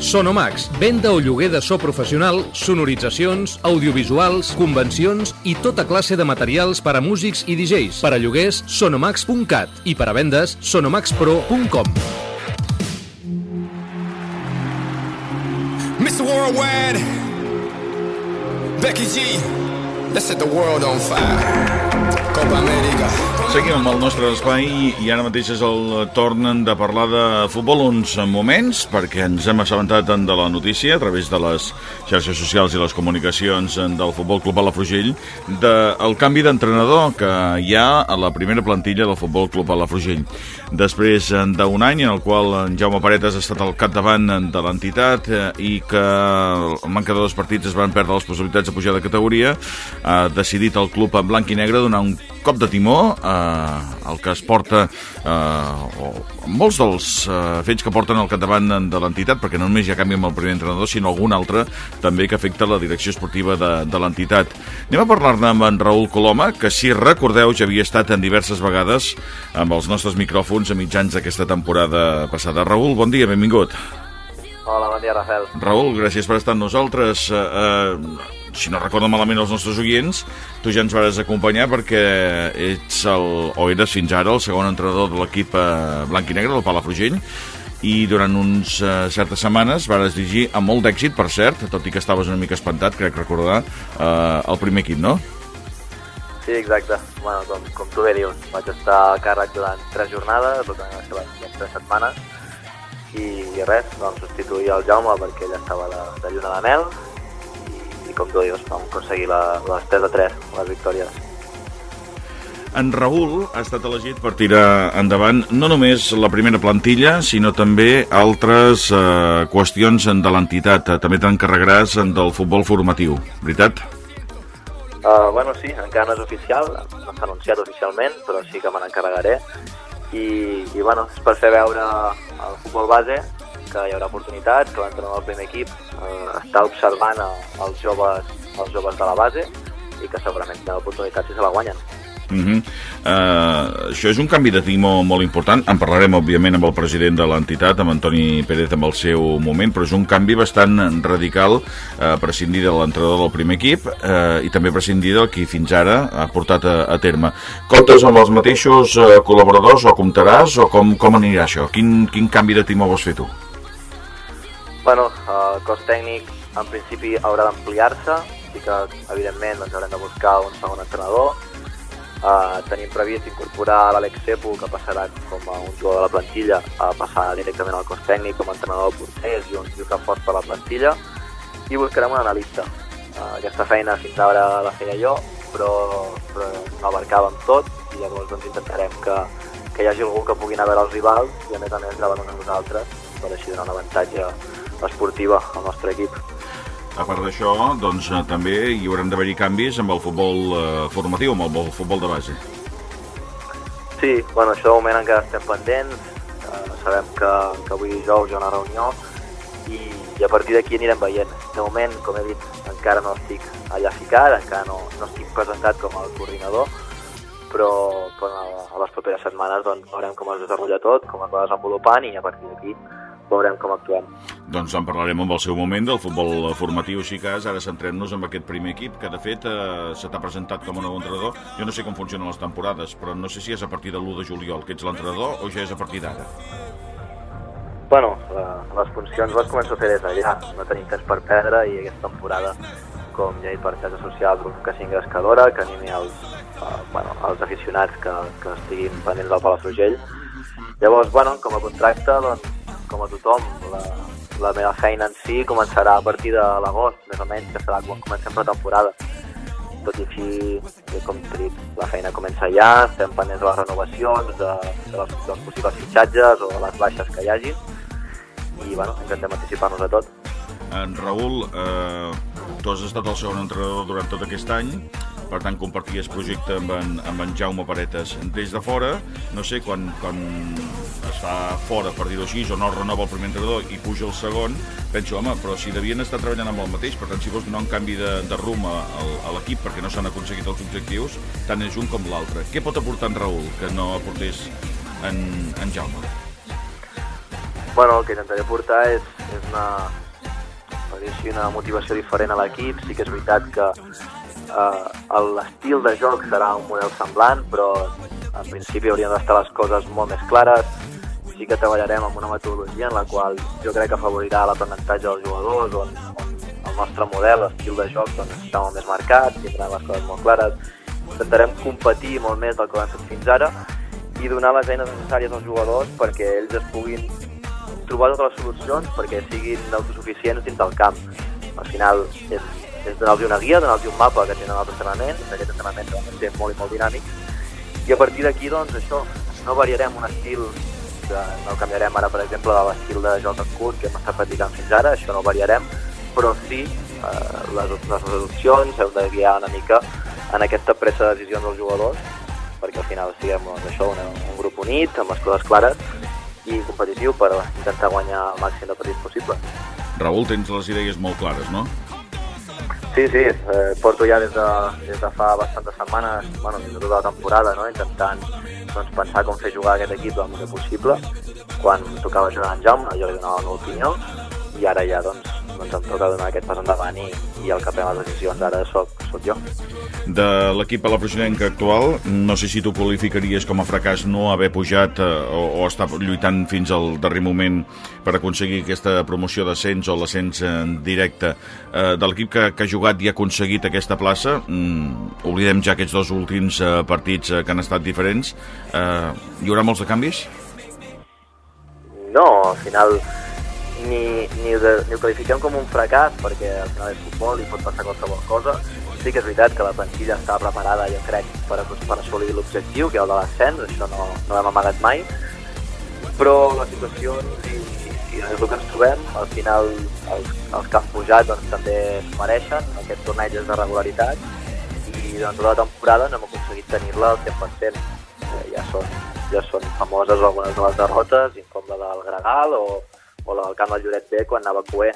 Sonomax, venda o lloguer de so professional, sonoritzacions, audiovisuals, convencions i tota classe de materials per a músics i DJs. Per a lloguers, sonomax.cat i per a vendes, sonomaxpro.com. Mr. Worldwide, Becky G, let's set the world on fire. Copa América. Seguim amb el nostre espai i ara mateix és el torn de parlar de futbol uns moments perquè ens hem assabentat de la notícia a través de les xarxes socials i les comunicacions del Futbol Club Palafrugell del canvi d'entrenador que hi ha a la primera plantilla del Futbol Club Palafrugell. Després d'un any en el qual en Jaume Paretes ha estat al capdavant de l'entitat eh, i que manca de dos partits es van perdre les possibilitats de pujar de categoria, ha decidit el club en blanc i negre donar un cop de timó eh, el que es porta eh, o molts dels eh, fets que porten al capdavant de l'entitat, perquè no només hi ha canvi amb el primer entrenador, sinó algun altre també que afecta la direcció esportiva de, de l'entitat. Anem a parlar-ne amb en Raül Coloma, que si recordeu ja havia estat en diverses vegades amb els nostres micròfons a mitjans d'aquesta temporada passada. Raül, bon dia, benvingut. Hola, bon dia, Rafael. Raül, gràcies per estar amb nosaltres. Uh, uh, si no recordo malament els nostres oients, tu ja ens vas acompanyar perquè ets el, o eres fins ara el segon entrenador de l'equip uh, blanc i negre del Palafrugell i durant uns uh, certes setmanes vas dirigir amb molt d'èxit, per cert, tot i que estaves una mica espantat, crec recordar, uh, el primer equip, no? Sí, exacte. Bueno, com, com tu bé dius, vaig estar a càrrec durant tres jornades, durant les, les tres setmanes, i, i res, vam substituir el Jaume perquè ell estava de, de lluna de mel, i, i com tu dius, vam aconseguir la, les 3 de 3, les victòries. En Raül ha estat elegit per tirar endavant no només la primera plantilla, sinó també altres eh, qüestions de l'entitat. També t'encarregaràs del futbol formatiu, veritat? Uh, bueno, sí, encara no és oficial, no s'ha anunciat oficialment, però sí que me n'encarregaré. I, I bueno, és per fer veure al futbol base que hi haurà oportunitats, que l'entrenador del primer equip uh, està observant els joves, els joves de la base i que segurament tindrà oportunitats si se la guanyen. Uh -huh. uh, això és un canvi de timó molt important. En parlarem, òbviament, amb el president de l'entitat, amb Antoni Pérez, amb el seu moment, però és un canvi bastant radical, uh, prescindir de l'entrenador del primer equip uh, i també prescindir del qui fins ara ha portat a, a terme. Comptes amb els mateixos uh, col·laboradors o comptaràs o com, com anirà això? Quin, quin canvi de timó vols fer tu? Bueno, el cos tècnic en principi haurà d'ampliar-se i que, evidentment, doncs, haurem de buscar un segon entrenador Uh, tenim previst incorporar l'Àlex Cepo, que passarà com a un jugador de la plantilla, a passar directament al cos tècnic com a entrenador de porters i un jugador fort per la plantilla, i buscarem un analista. Uh, aquesta feina fins ara la feia jo, però, però no abarcàvem tot, i llavors doncs, intentarem que, que hi hagi algú que pugui anar a veure els rivals i a més a més gravar a nosaltres, per així donar un avantatge esportiva al nostre equip. A part d'això, doncs eh, també hi haurem d'haver-hi canvis amb el futbol eh, formatiu, amb el futbol de base. Sí, bueno, això de moment encara estem pendents. Eh, sabem que, que avui dijous hi ha una reunió i, i a partir d'aquí anirem veient. De moment, com he dit, encara no estic allà ficat, encara no, no estic presentat com a coordinador, però, però a les properes setmanes doncs, veurem com es desenvolupa tot, com es va desenvolupant i a partir d'aquí veurem com actuem. Doncs en parlarem amb el seu moment del futbol formatiu, així que ara centrem-nos en aquest primer equip, que de fet eh, se t'ha presentat com a nou entrenador. Jo no sé com funcionen les temporades, però no sé si és a partir de l'1 de juliol que ets l'entrenador o ja és a partir d'ara. Bueno, les funcions les començo a fer des d'allà. No tenim temps per perdre i aquesta temporada, com ja he per xarxes socials, que sigui engrescadora, que animi els, uh, bueno, els aficionats que, que estiguin pendents del Palafrugell. Llavors, bueno, com a contracte, doncs, com a tothom, la, la meva feina en si començarà a partir de l'agost, més o menys, que serà quan comencem la temporada. Tot i així, com dit, la feina comença ja, estem pendents de les renovacions, de, de les, dels possibles fitxatges o de les baixes que hi hagi, i bueno, intentem anticipar-nos a tot. En Raül, eh, tu has estat el segon entrenador durant tot aquest any, per tant comparties projecte amb en, amb en Jaume Paretes. Des de fora, no sé, quan, quan es fa fora, per dir-ho així, o no renova el primer entrenador i puja el segon, penso, home, però si devien estar treballant amb el mateix, per tant, si vols donar un canvi de, de rumb a, a l'equip perquè no s'han aconseguit els objectius, tant és un com l'altre. Què pot aportar en Raül que no aportés en, en Jaume? Bueno, el que intentaré portar és, és una, una motivació diferent a l'equip. Sí que és veritat que eh, l'estil de joc serà un model semblant, però en principi haurien d'estar les coses molt més clares. Sí que treballarem amb una metodologia en la qual jo crec que afavorirà l'aprenentatge dels jugadors, on, on el nostre model, l'estil de joc, doncs, està molt més marcat, tindran les coses molt clares. Intentarem competir molt més del que hem fet fins ara i donar les eines necessàries als jugadors perquè ells es puguin trobar totes les solucions perquè siguin autosuficients dins del camp. Al final és, és donar-los una guia, donar-los un mapa que tenen els entrenaments, aquest entrenament ser molt i molt dinàmic, i a partir d'aquí, doncs, això, no variarem un estil que no canviarem ara, per exemple, de l'estil de joc en curt que hem estat practicant fins ara, això no variarem, però sí eh, les, les opcions hem de guiar una mica en aquesta pressa de decisions dels jugadors, perquè al final siguem doncs, això, un, un grup unit, amb les coses clares, i competitiu per intentar guanyar el màxim de partits possible. Raül, tens les idees molt clares, no? Sí, sí, eh, porto ja des de, des de fa bastantes setmanes, bueno, des de tota la temporada, no? intentant doncs, pensar com fer jugar aquest equip el millor possible. Quan tocava jugar en Jaume, jo li donava la opinió, i ara ja doncs, doncs em toca donar aquest pas endavant i, i el que pren les decisions ara soc, soc jo. De l'equip a la Freixinenca actual, no sé si tu qualificaries com a fracàs no haver pujat eh, o, o estar lluitant fins al darrer moment per aconseguir aquesta promoció d'ascens o l'ascens eh, directe. Eh, de l'equip que, que ha jugat i ha aconseguit aquesta plaça, mm, oblidem ja aquests dos últims eh, partits eh, que han estat diferents, eh, hi haurà molts de canvis? No, al final ni, ni, ho, ni ho qualifiquem com un fracàs perquè al final és futbol i pot passar qualsevol cosa. Sí que és veritat que la plantilla està preparada, jo crec, per, per assolir l'objectiu, que és el de l'ascens, això no, no l'hem amagat mai, però les situacions i, i és el que ens trobem, al final els, els que han pujat doncs, també es mereixen, aquest torneig és de regularitat, i durant tota la temporada no hem aconseguit tenir-la al 100%. Eh, ja, són, ja són famoses algunes de les derrotes, com la del Gregal o, o la del camp del Lloret B quan anava a Cué.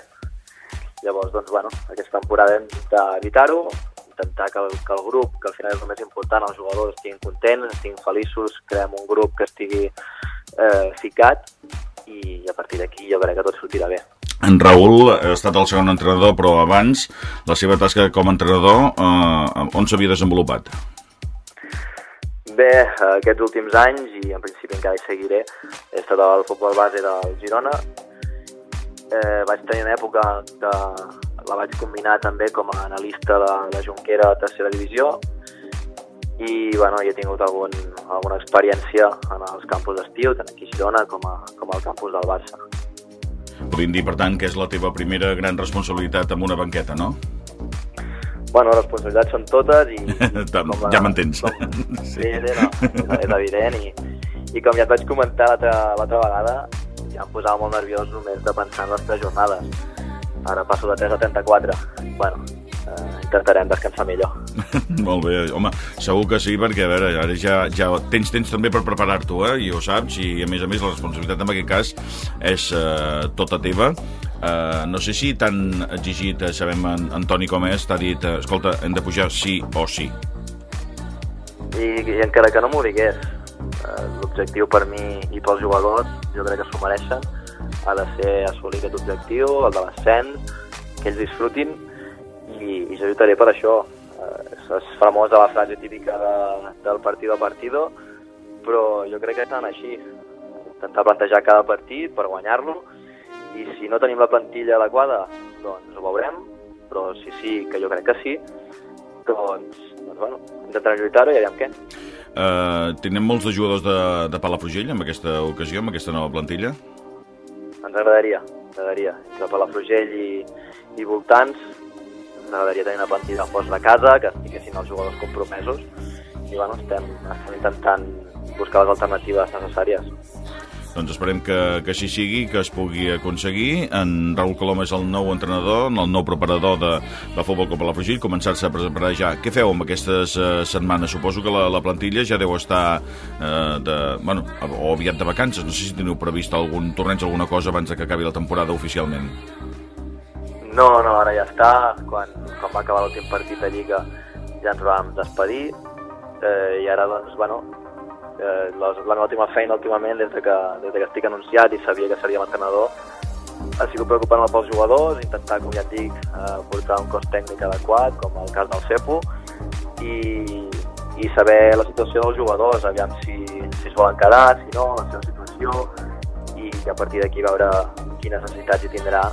Llavors, doncs, bueno, aquesta temporada hem d'evitar-ho, intentar que el, que el grup, que al final és el més important, els jugadors estiguin contents, estiguin feliços, creem un grup que estigui eh, ficat i a partir d'aquí jo crec que tot sortirà bé. En Raül ha estat el segon entrenador, però abans la seva tasca com a entrenador eh, on s'havia desenvolupat? Bé, aquests últims anys, i en principi encara hi seguiré, he estat al futbol base del Girona. Eh, vaig tenir una època que la vaig combinar també com a analista de la Junquera a tercera divisió i bueno, he tingut algun, alguna experiència en els campus d'estiu, tant aquí a Girona com, a, com al campus del Barça. Podríem dir, per tant, que és la teva primera gran responsabilitat amb una banqueta, no? Bueno, les responsabilitats són totes i... i ja m'entens. Sí, sí no, és, és evident i, i com ja et vaig comentar l'altra vegada, em posava molt nerviós només de pensar en les tres jornades. Ara passo de 3 a 34. Bueno, eh, intentarem descansar millor. Molt bé, home, segur que sí, perquè a veure, ara ja, ja tens temps també per preparar-t'ho, eh? i ho saps, i a més a més la responsabilitat en aquest cas és eh, tota teva. Eh, no sé si t'han exigit, eh, sabem en, Antoni com és, t'ha dit, eh, escolta, hem de pujar sí o sí. I, i encara que no m'ho digués, eh, l'objectiu per mi i pels jugadors, jo crec que s'ho mereixen, ha de ser assolir aquest objectiu, el de l'ascens, que ells disfrutin i, i jo lluitaré per això. Eh, és famosa la frase típica de, del partido a partido, però jo crec que estan així. Intentar plantejar cada partit per guanyar-lo i si no tenim la plantilla adequada, doncs ho veurem, però si sí, que jo crec que sí, doncs, doncs bueno, intentarem lluitar-ho i aviam què. Uh, tenim molts de jugadors de, de Palafrugell en aquesta ocasió, amb aquesta nova plantilla? Ens agradaria, ens agradaria. Entre Palafrugell i, i voltants ens agradaria tenir una plantilla fos de casa, que estiguessin els jugadors compromesos i bueno, estem, estem intentant buscar les alternatives necessàries. Doncs esperem que, que així sigui, que es pugui aconseguir. En Raül Colom és el nou entrenador, el nou preparador de, de Futbol Club Palafrugell, començar-se a preparar ja. Què feu amb aquestes uh, setmanes? Suposo que la, la plantilla ja deu estar uh, de, bueno, o aviat de vacances. No sé si teniu previst algun torneig, alguna cosa abans que acabi la temporada oficialment. No, no, ara ja està. Quan, quan va acabar l'últim partit de Lliga ja ens vam despedir eh, i ara, doncs, bueno, eh, la, la meva última feina últimament des de, que, des de que estic anunciat i sabia que seria entrenador ha sigut preocupant pels jugadors, intentar, com ja et dic, eh, portar un cos tècnic adequat, com el cas del CEPU, i, i saber la situació dels jugadors, aviam si, si es volen quedar, si no, la seva situació, i a partir d'aquí veure quines necessitats hi tindrà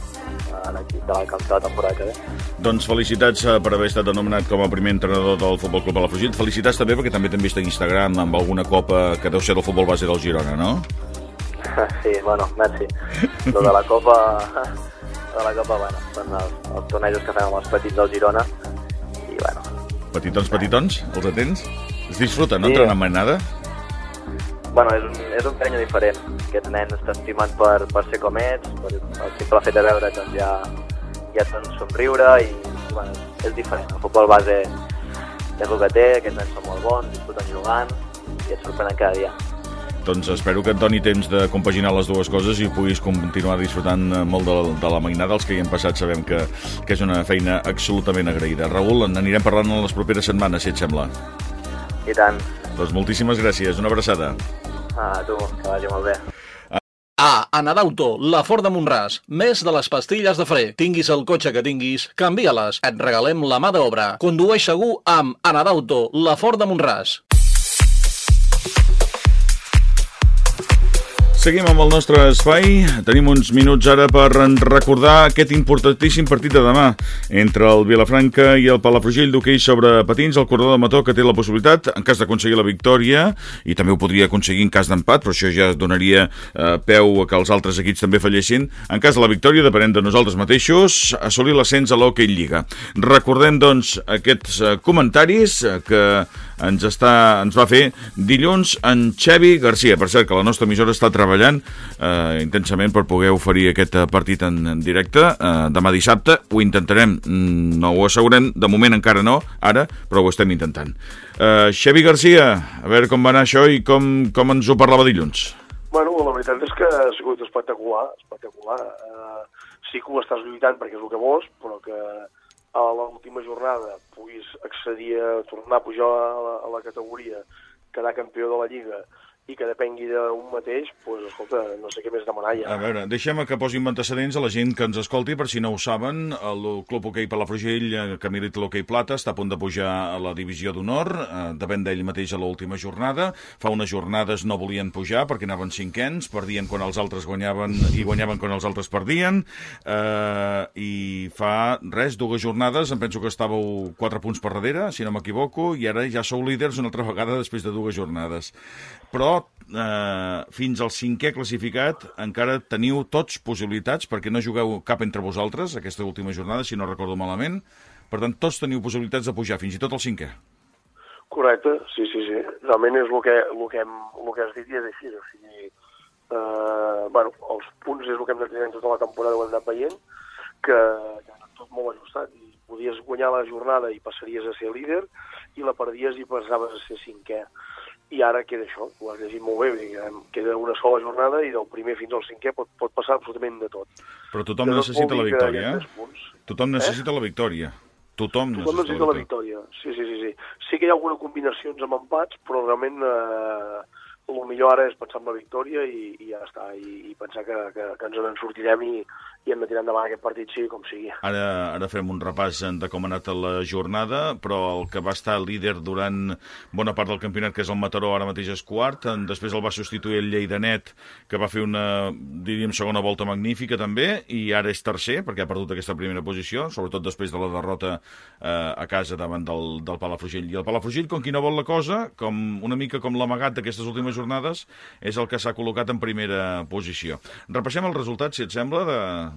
de camp de la temporada que ve. Doncs felicitats eh, per haver estat anomenat com a primer entrenador del Futbol Club Palafrugell. Felicitats també perquè també t'hem vist a Instagram amb alguna copa que deu ser del futbol base del Girona, no? Sí, bueno, merci. Lo de la copa, de la copa, bueno, són els, els tornejos que fem amb els petits del Girona i, bueno... Petitons, petitons? Els atents? Es disfruta, no, sí. entrenant mai nada? Bueno, és un, és un carinyo diferent. Aquests nens t'estimen per, per ser com ets, per el simple fet de veure doncs ja, ja et fan somriure i, bueno, és diferent. El futbol base és el que té, aquests nens són molt bons, disfruten jugant i et sorprenen cada dia. Doncs espero que et doni temps de compaginar les dues coses i puguis continuar disfrutant eh, molt de, de la mainada. Els que hi hem passat sabem que, que és una feina absolutament agraïda. Raül, n'anirem parlant en les properes setmanes, si et sembla. I tant. Doncs moltíssimes gràcies. Una abraçada. A tu, que vagi molt bé. A Anadauto, la Ford de Montràs. Més de les pastilles de fre. Tinguis el cotxe que tinguis, canvia-les. Et regalem la mà d'obra. Condueix segur amb Anadauto, la Ford de Montràs. Seguim amb el nostre espai. Tenim uns minuts ara per recordar aquest importantíssim partit de demà entre el Vilafranca i el Palafrugell d'hoquei sobre patins, el corredor de Mató que té la possibilitat, en cas d'aconseguir la victòria, i també ho podria aconseguir en cas d'empat, però això ja donaria eh, peu a que els altres equips també fallessin. En cas de la victòria, depenent de nosaltres mateixos, assolir l'ascens a l'hoquei Lliga. Recordem, doncs, aquests eh, comentaris eh, que ens, està, ens va fer dilluns en Xevi Garcia. Per cert, que la nostra emissora està treballant eh, intensament per poder oferir aquest eh, partit en, en directe. Eh, demà dissabte ho intentarem, mm, no ho assegurem, de moment encara no, ara, però ho estem intentant. Eh, Xevi Garcia, a veure com va anar això i com, com ens ho parlava dilluns. Bueno, la veritat és que ha sigut espectacular, espectacular. Uh, sí que ho estàs lluitant perquè és el que vols, però que a l'última jornada puguis accedir a tornar a pujar a la, a la categoria, quedar campió de la Lliga, i que depengui d'un mateix, doncs, escolta, no sé què més demanar ja. A veure, deixem que posin antecedents a la gent que ens escolti, per si no ho saben, el Club Hoquei Palafrugell, eh, que milita l'Hoquei Plata, està a punt de pujar a la divisió d'honor, eh, depèn d'ell mateix a l'última jornada. Fa unes jornades no volien pujar perquè anaven cinquens, perdien quan els altres guanyaven i guanyaven quan els altres perdien, eh, i fa res, dues jornades, em penso que estàveu quatre punts per darrere, si no m'equivoco, i ara ja sou líders una altra vegada després de dues jornades. Però eh, fins al cinquè classificat encara teniu tots possibilitats, perquè no jugueu cap entre vosaltres aquesta última jornada, si no recordo malament. Per tant, tots teniu possibilitats de pujar, fins i tot el cinquè. Correcte, sí, sí, sí. Realment és el que, el que, hem, el que has dit i és així. O sigui, eh, bueno, els punts és el que hem de tenir tota la temporada, ho hem anat veient, que, que ha tot molt ajustat. I podies guanyar la jornada i passaries a ser líder, i la perdies i passaves a ser cinquè i ara queda això, ho has llegit molt bé, queda una sola jornada i del primer fins al cinquè pot, pot passar absolutament de tot. Però tothom de necessita la victòria, eh? Tothom eh? necessita eh? la victòria. Tothom, tothom necessita la victòria. Sí, sí, sí, sí. Sí que hi ha algunes combinacions amb empats, però realment eh, el millor ara és pensar en la victòria i, i ja està, i, i pensar que, que, que ens en sortirem i, i hem de tirar endavant aquest partit sigui com sigui. Ara, ara fem un repàs de com ha anat la jornada, però el que va estar líder durant bona part del campionat, que és el Mataró, ara mateix és quart, després el va substituir el Lleidanet, que va fer una, diríem, segona volta magnífica també, i ara és tercer, perquè ha perdut aquesta primera posició, sobretot després de la derrota eh, a casa davant del, del Palafrugell. I el Palafrugell, com qui no vol la cosa, com una mica com l'amagat d'aquestes últimes jornades, és el que s'ha col·locat en primera posició. Repassem els resultats, si et sembla,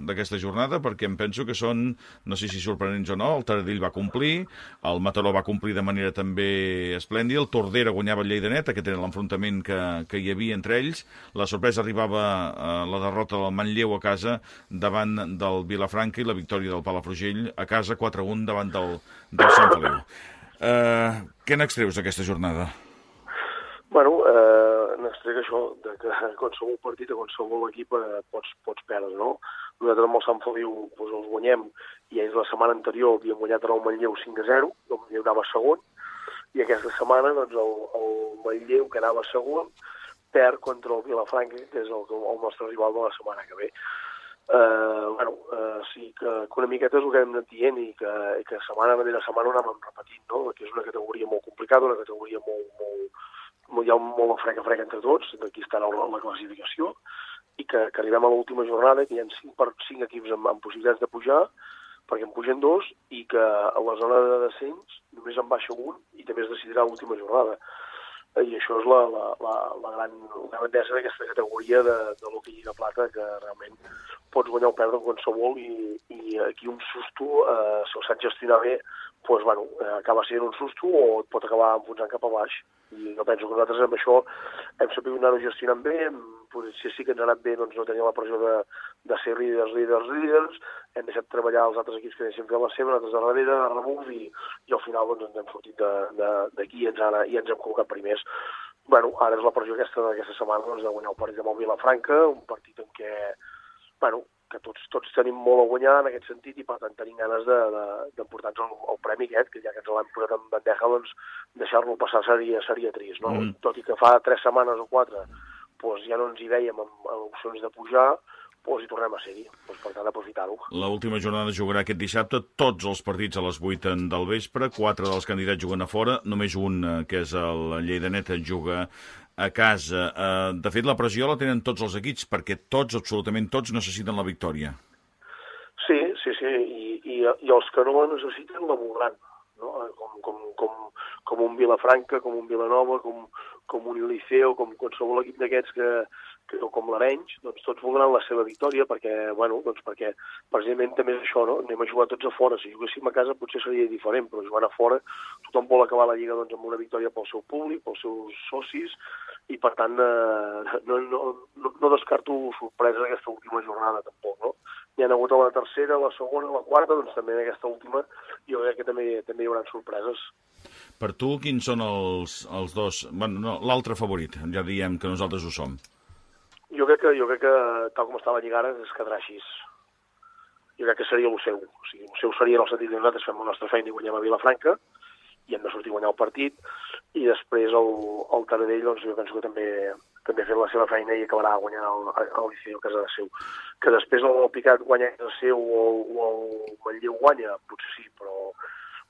d'aquesta jornada perquè em penso que són, no sé si sorprenents o no, el Taradell va complir, el Mataró va complir de manera també esplèndida, el Tordera guanyava el Lleidanet, aquest era l'enfrontament que, que hi havia entre ells, la sorpresa arribava a la derrota del Manlleu a casa davant del Vilafranca i la victòria del Palafrugell a casa 4-1 davant del, del Sant Feliu. Uh, què n'extreus d'aquesta jornada? Bueno, eh, n'extrec això, de que qualsevol partit, a qualsevol equip eh, pots, pots perdre, no? Nosaltres amb el Sant Feliu doncs, els guanyem i ells la setmana anterior havien guanyat el Manlleu 5 a 0, el Manlleu anava segon, i aquesta setmana doncs, el, el Manlleu, que anava segon, perd contra el Vilafranca, que és el, el nostre rival de la setmana que ve. Uh, bueno, uh, sí que, que una miqueta és el que hem anat dient i que, i que setmana darrere setmana ho anàvem repetint, no? que és una categoria molt complicada, una categoria molt, molt, hi ha un molt frec a frec entre tots, d'aquí està la, la classificació, i que, que arribem a l'última jornada, que hi ha 5, per, 5 equips amb, amb possibilitats de pujar, perquè en pugen dos, i que a la zona de descens només en baixa un, i també es decidirà l'última jornada. I això és la, la, la, la gran grandesa d'aquesta categoria de, de l'Hockey Lliga Plata, que realment pots guanyar o perdre qualsevol i, i aquí un susto, eh, si el saps gestionar bé, doncs, bueno, eh, acaba sent un susto o et pot acabar enfonsant cap a baix. I jo penso que nosaltres amb això hem sabut anar-ho gestionant bé, potser sí que ens ha anat bé doncs, no tenir la pressió de, de ser líders, líders, líders, hem deixat treballar els altres equips que deixem fer la seva, nosaltres de darrere, de rebuf, i, i al final doncs, ens hem sortit d'aquí i, ens han, i ens hem col·locat primers. bueno, ara és la pressió aquesta d'aquesta setmana doncs, de guanyar el partit amb el Vilafranca, un partit en què bueno, que tots, tots tenim molt a guanyar en aquest sentit i per tant tenim ganes d'emportar-nos de, de, el, el premi aquest, que ja que ens l'hem posat en bandeja, doncs deixar-lo passar seria, seria trist, no? Mm. Tot i que fa tres setmanes o quatre doncs ja no ens hi veiem amb, amb opcions de pujar, doncs hi tornem a ser-hi, doncs per tant aprofitar-ho. L'última jornada jugarà aquest dissabte tots els partits a les 8 del vespre, quatre dels candidats juguen a fora, només un, eh, que és el Lleidanet, juga a casa. Eh, de fet, la pressió la tenen tots els equips, perquè tots, absolutament tots, necessiten la victòria. Sí, sí, sí, i, i, i els que no la necessiten la voldran, no? com, com, com, com un Vilafranca, com un Vilanova, com, com un Liceo, com qualsevol equip d'aquests que, que, com l'Arenys, doncs tots voldran la seva victòria perquè, bueno, doncs perquè precisament també és això, no? Anem a jugar tots a fora. Si juguéssim a casa potser seria diferent, però jugant a fora tothom vol acabar la Lliga doncs, amb una victòria pel seu públic, pels seus socis, i per tant eh, no, no, no, no descarto sorpreses aquesta última jornada tampoc, no? N'hi ha hagut a la tercera, a la segona, a la quarta, doncs també en aquesta última jo crec que també, també hi haurà sorpreses. Per tu, quins són els, els dos... Bueno, no, l'altre favorit, ja diem que nosaltres ho som. Jo crec que, jo crec que tal com està la Lliga ara, es quedarà així. Jo crec que seria el seu. O sigui, el seu seria en el sentit que nosaltres fem la nostra feina i guanyem a Vilafranca, i hem de sortir a guanyar el partit, i després el, el Taradell, doncs jo penso que també, també fet la seva feina i acabarà guanyant el, el Liceu a casa de seu. Que després el Picat guanya casa seu o, o el Manlleu guanya, potser sí, però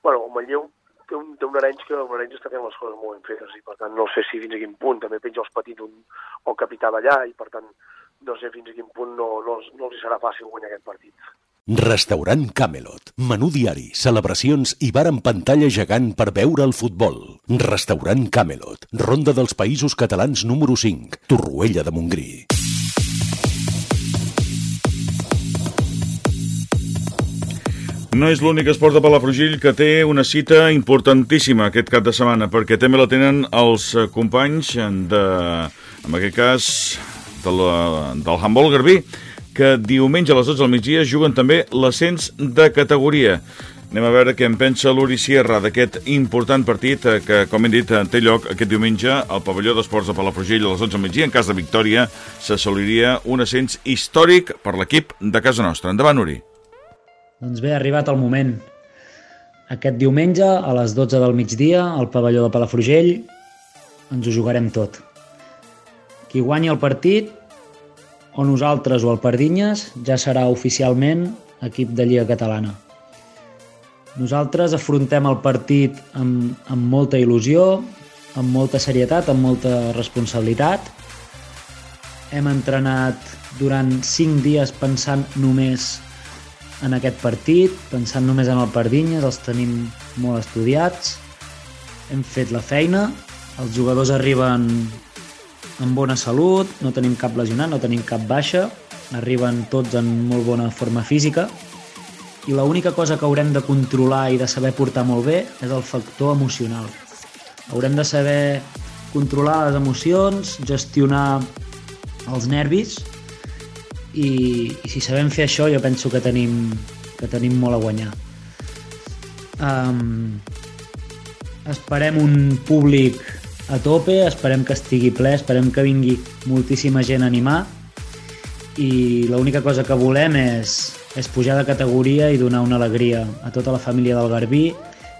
bueno, el Manlleu té un, té un Arenys que un Arenys està fent les coses molt ben fetes i per tant no sé si fins a quin punt també penja els petits un, el capità d'allà i per tant no sé fins a quin punt no, no, no els serà fàcil guanyar aquest partit. Restaurant Camelot. Menú diari, celebracions i bar amb pantalla gegant per veure el futbol. Restaurant Camelot. Ronda dels Països Catalans número 5. Torroella de Montgrí. No és l'únic esport de Palafrugell que té una cita importantíssima aquest cap de setmana, perquè també la tenen els eh, companys de, en aquest cas, de la, del handball garbí, que diumenge a les 12 del migdia juguen també l'ascens de categoria. Anem a veure què en pensa l'Uri Sierra d'aquest important partit eh, que, com hem dit, eh, té lloc aquest diumenge al pavelló d'esports de Palafrugell a les 12 del migdia. En cas de victòria, s'assoliria un ascens històric per l'equip de casa nostra. Endavant, Uri. Doncs bé, ha arribat el moment. Aquest diumenge, a les 12 del migdia, al pavelló de Palafrugell, ens ho jugarem tot. Qui guanyi el partit, o nosaltres o el Pardinyes, ja serà oficialment equip de Lliga Catalana. Nosaltres afrontem el partit amb, amb molta il·lusió, amb molta serietat, amb molta responsabilitat. Hem entrenat durant 5 dies pensant només en aquest partit, pensant només en el Pardinyes, els tenim molt estudiats, hem fet la feina, els jugadors arriben amb bona salut, no tenim cap lesionat, no tenim cap baixa, arriben tots en molt bona forma física i l'única cosa que haurem de controlar i de saber portar molt bé és el factor emocional. Haurem de saber controlar les emocions, gestionar els nervis i, i si sabem fer això jo penso que tenim, que tenim molt a guanyar. Um, esperem un públic a tope, esperem que estigui ple, esperem que vingui moltíssima gent a animar i l'única cosa que volem és, és pujar de categoria i donar una alegria a tota la família del Garbí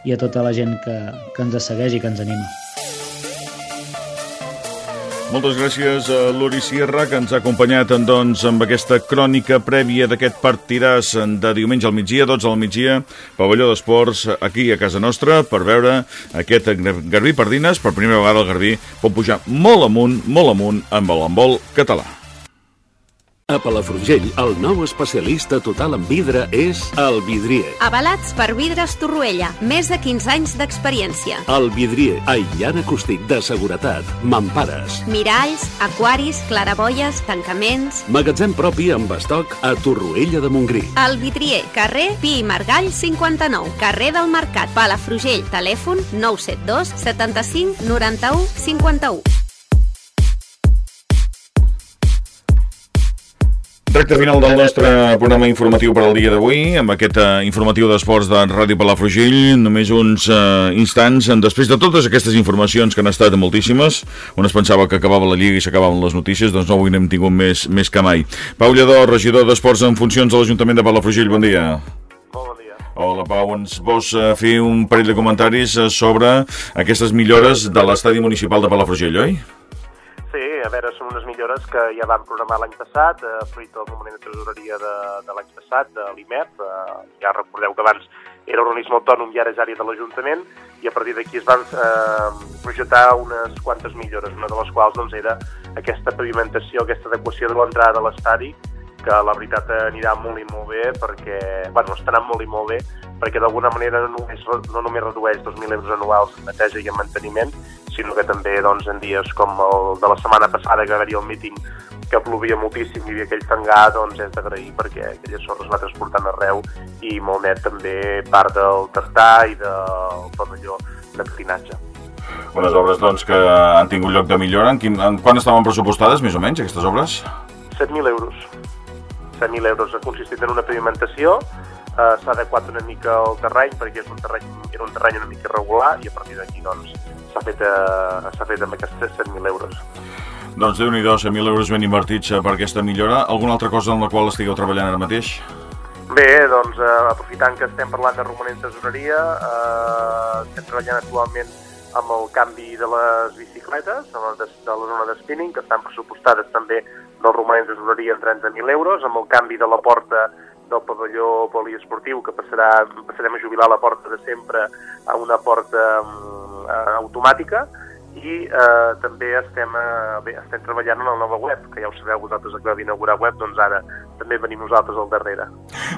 i a tota la gent que, que ens segueix i que ens anima. Moltes gràcies a Luri Sierra, que ens ha acompanyat doncs, amb aquesta crònica prèvia d'aquest partidàs de diumenge al migdia, 12 al migdia, pavelló d'esports aquí a casa nostra, per veure aquest Garbí Pardines. Per primera vegada el Garbí pot pujar molt amunt, molt amunt amb handbol català. A Palafrugell, el nou especialista total en vidre és el Vidrier. Avalats per Vidres Torroella. Més de 15 anys d'experiència. El Vidrier, aïllant acústic de seguretat, mampares. Miralls, aquaris, claraboies, tancaments... Magatzem propi amb estoc a Torroella de Montgrí. El Vidrier, carrer Pi i Margall 59, carrer del Mercat, Palafrugell, telèfon 972 75 91 51. Tracte final del nostre programa informatiu per al dia d'avui, amb aquest uh, informatiu d'esports de Ràdio Palafrugell, només uns uh, instants, després de totes aquestes informacions que han estat moltíssimes, on es pensava que acabava la Lliga i s'acabaven les notícies, doncs no avui n'hem tingut més, més que mai. Pau Lledó, regidor d'Esports en funcions de l'Ajuntament de Palafrugell, bon dia. Bon dia. Hola Pau, ens vols uh, fer un parell de comentaris sobre aquestes millores de l'estadi municipal de Palafrugell, oi? Sí, a veure, són unes millores que ja vam programar l'any passat, eh, fruit del moment de tresoreria de, de l'any passat, de l'IMEP. Eh, ja recordeu que abans era organisme autònom i ara és àrea de l'Ajuntament, i a partir d'aquí es van eh, projectar unes quantes millores, una de les quals doncs, era aquesta pavimentació, aquesta adequació de l'entrada de l'estadi, que la veritat anirà molt i molt bé perquè, bueno, està anant molt i molt bé perquè d'alguna manera no només, no només redueix 2.000 euros anuals en neteja i en manteniment, sinó que també doncs, en dies com el de la setmana passada que va haver el míting que plovia moltíssim i hi havia aquell fangar, doncs és d'agrair perquè aquella sorra es va transportant arreu i molt net també part del tartà i del pavelló de patinatge. Unes obres doncs, que han tingut lloc de millora. En, quin, en quan estaven pressupostades, més o menys, aquestes obres? 7.000 euros. 7.000 euros ha consistit en una pavimentació, eh, s'ha adequat una mica el terreny perquè és un terreny, era un terreny una mica irregular i a partir d'aquí doncs, s'ha fet, eh, fet amb aquests 7.000 euros. Doncs déu nhi 7.000 euros ben invertits eh, per aquesta millora. Alguna altra cosa en la qual estigueu treballant ara mateix? Bé, doncs eh, aprofitant que estem parlant de romanent tesoreria, eh, estem treballant actualment amb el canvi de les bicicletes de, de, de la zona de spinning, que estan pressupostades també del romanent tesoreria en 30.000 euros, amb el canvi de la porta del pavelló poliesportiu, que passarà, passarem a jubilar la porta de sempre a una porta eh, automàtica, i eh, també estem, eh, bé, estem treballant en la nova web, que ja ho sabeu vosaltres que va inaugurar web, doncs ara també venim nosaltres al darrere.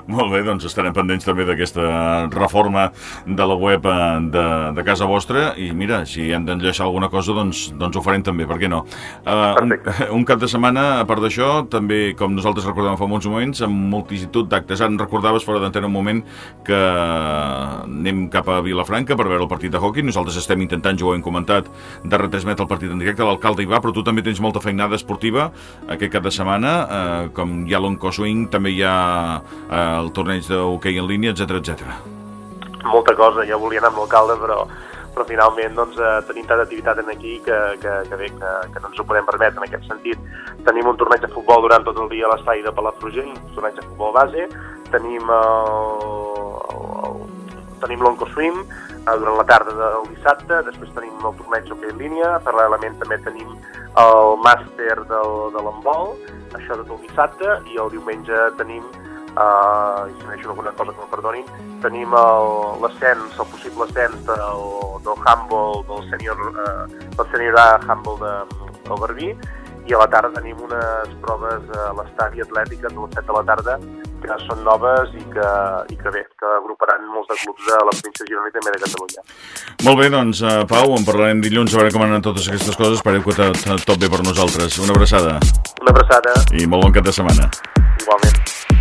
Molt bé, doncs estarem pendents també d'aquesta reforma de la web eh, de, de casa vostra i mira, si hem d'enllaçar alguna cosa doncs, doncs ho farem també, per què no? Uh, un, un cap de setmana, a part d'això, també, com nosaltres recordem fa molts moments, amb multitud d'actes. Ara en recordaves fora d'antena un moment que anem cap a Vilafranca per veure el partit de hockey. Nosaltres estem intentant, ja ho hem comentat, de retransmetre el partit en directe, l'alcalde hi va, però tu també tens molta feinada esportiva aquest cap de setmana, eh, com hi ha l'Oncoswing, també hi ha eh, el torneig d'hoquei en línia, etc etc. Molta cosa, ja volia anar amb l'alcalde, però però finalment doncs, eh, tenim tanta activitat en aquí que, que, que bé, que, que no ens ho podem permetre en aquest sentit. Tenim un torneig de futbol durant tot el dia a l'estadi de Palafrugell, un torneig de futbol base, tenim el, el, el tenim l'Oncoswim, eh, durant la tarda del dissabte, després tenim el torneig hoquei en línia, paral·lelament també tenim el màster del, de l'handbol, això tot el dissabte, i el diumenge tenim, eh, i si m'he alguna cosa que me perdonin, tenim l'ascens, el, el possible ascens del, del handball, del senior, eh, del senior A handball de, del Garbí, i a la tarda tenim unes proves a l'estadi atlètic a les 7 de la tarda que són noves i que, i que bé, que agruparan molts de clubs de la província de Girona i també de Catalunya. Molt bé, doncs, uh, Pau, en parlarem dilluns a veure com anen totes aquestes coses. Espereu que tot, tot bé per nosaltres. Una abraçada. Una abraçada. I molt bon cap de setmana. Igualment.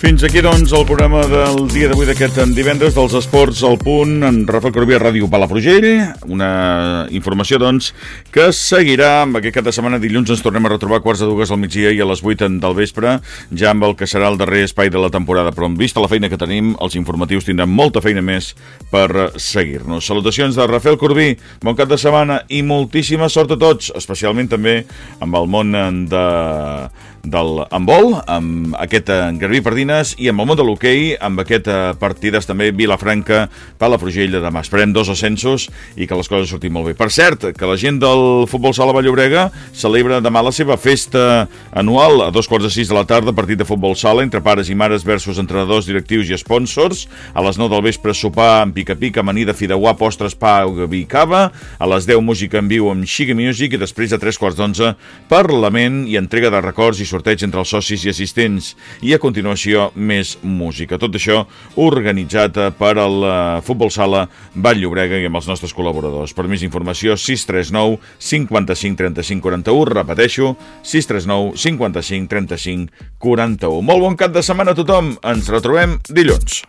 Fins aquí, doncs, el programa del dia d'avui d'aquest divendres dels esports al punt en Rafael Corbí Ràdio Palafrugell. Una informació, doncs, que seguirà amb aquest cap de setmana. Dilluns ens tornem a retrobar a quarts de dues al migdia i a les vuit del vespre, ja amb el que serà el darrer espai de la temporada. Però vista la feina que tenim, els informatius tindran molta feina més per seguir-nos. Salutacions de Rafael Corbí, bon cap de setmana i moltíssima sort a tots, especialment també amb el món de del handbol, amb aquest Garbí Pardines i amb el món de l'hoquei, amb aquest partides també Vilafranca, Palafrugell de demà. Esperem dos ascensos i que les coses surtin molt bé. Per cert, que la gent del Futbol Sala Vallobrega celebra demà la seva festa anual a dos quarts de sis de la tarda, partit de Futbol Sala entre pares i mares versus entrenadors, directius i sponsors. A les 9 del vespre sopar amb pica-pica, amanida, fideuà, postres, pa, vi i cava. A les 10 música en viu amb Xiga Music i després a tres quarts d'onze Parlament i entrega de records i sorteig entre els socis i assistents i a continuació més música. Tot això organitzat per al eh, Futbol Sala Vall Llobrega i amb els nostres col·laboradors. Per més informació 639 55 35 41, repeteixo 639 55 35 41. Molt bon cap de setmana a tothom, ens retrobem dilluns.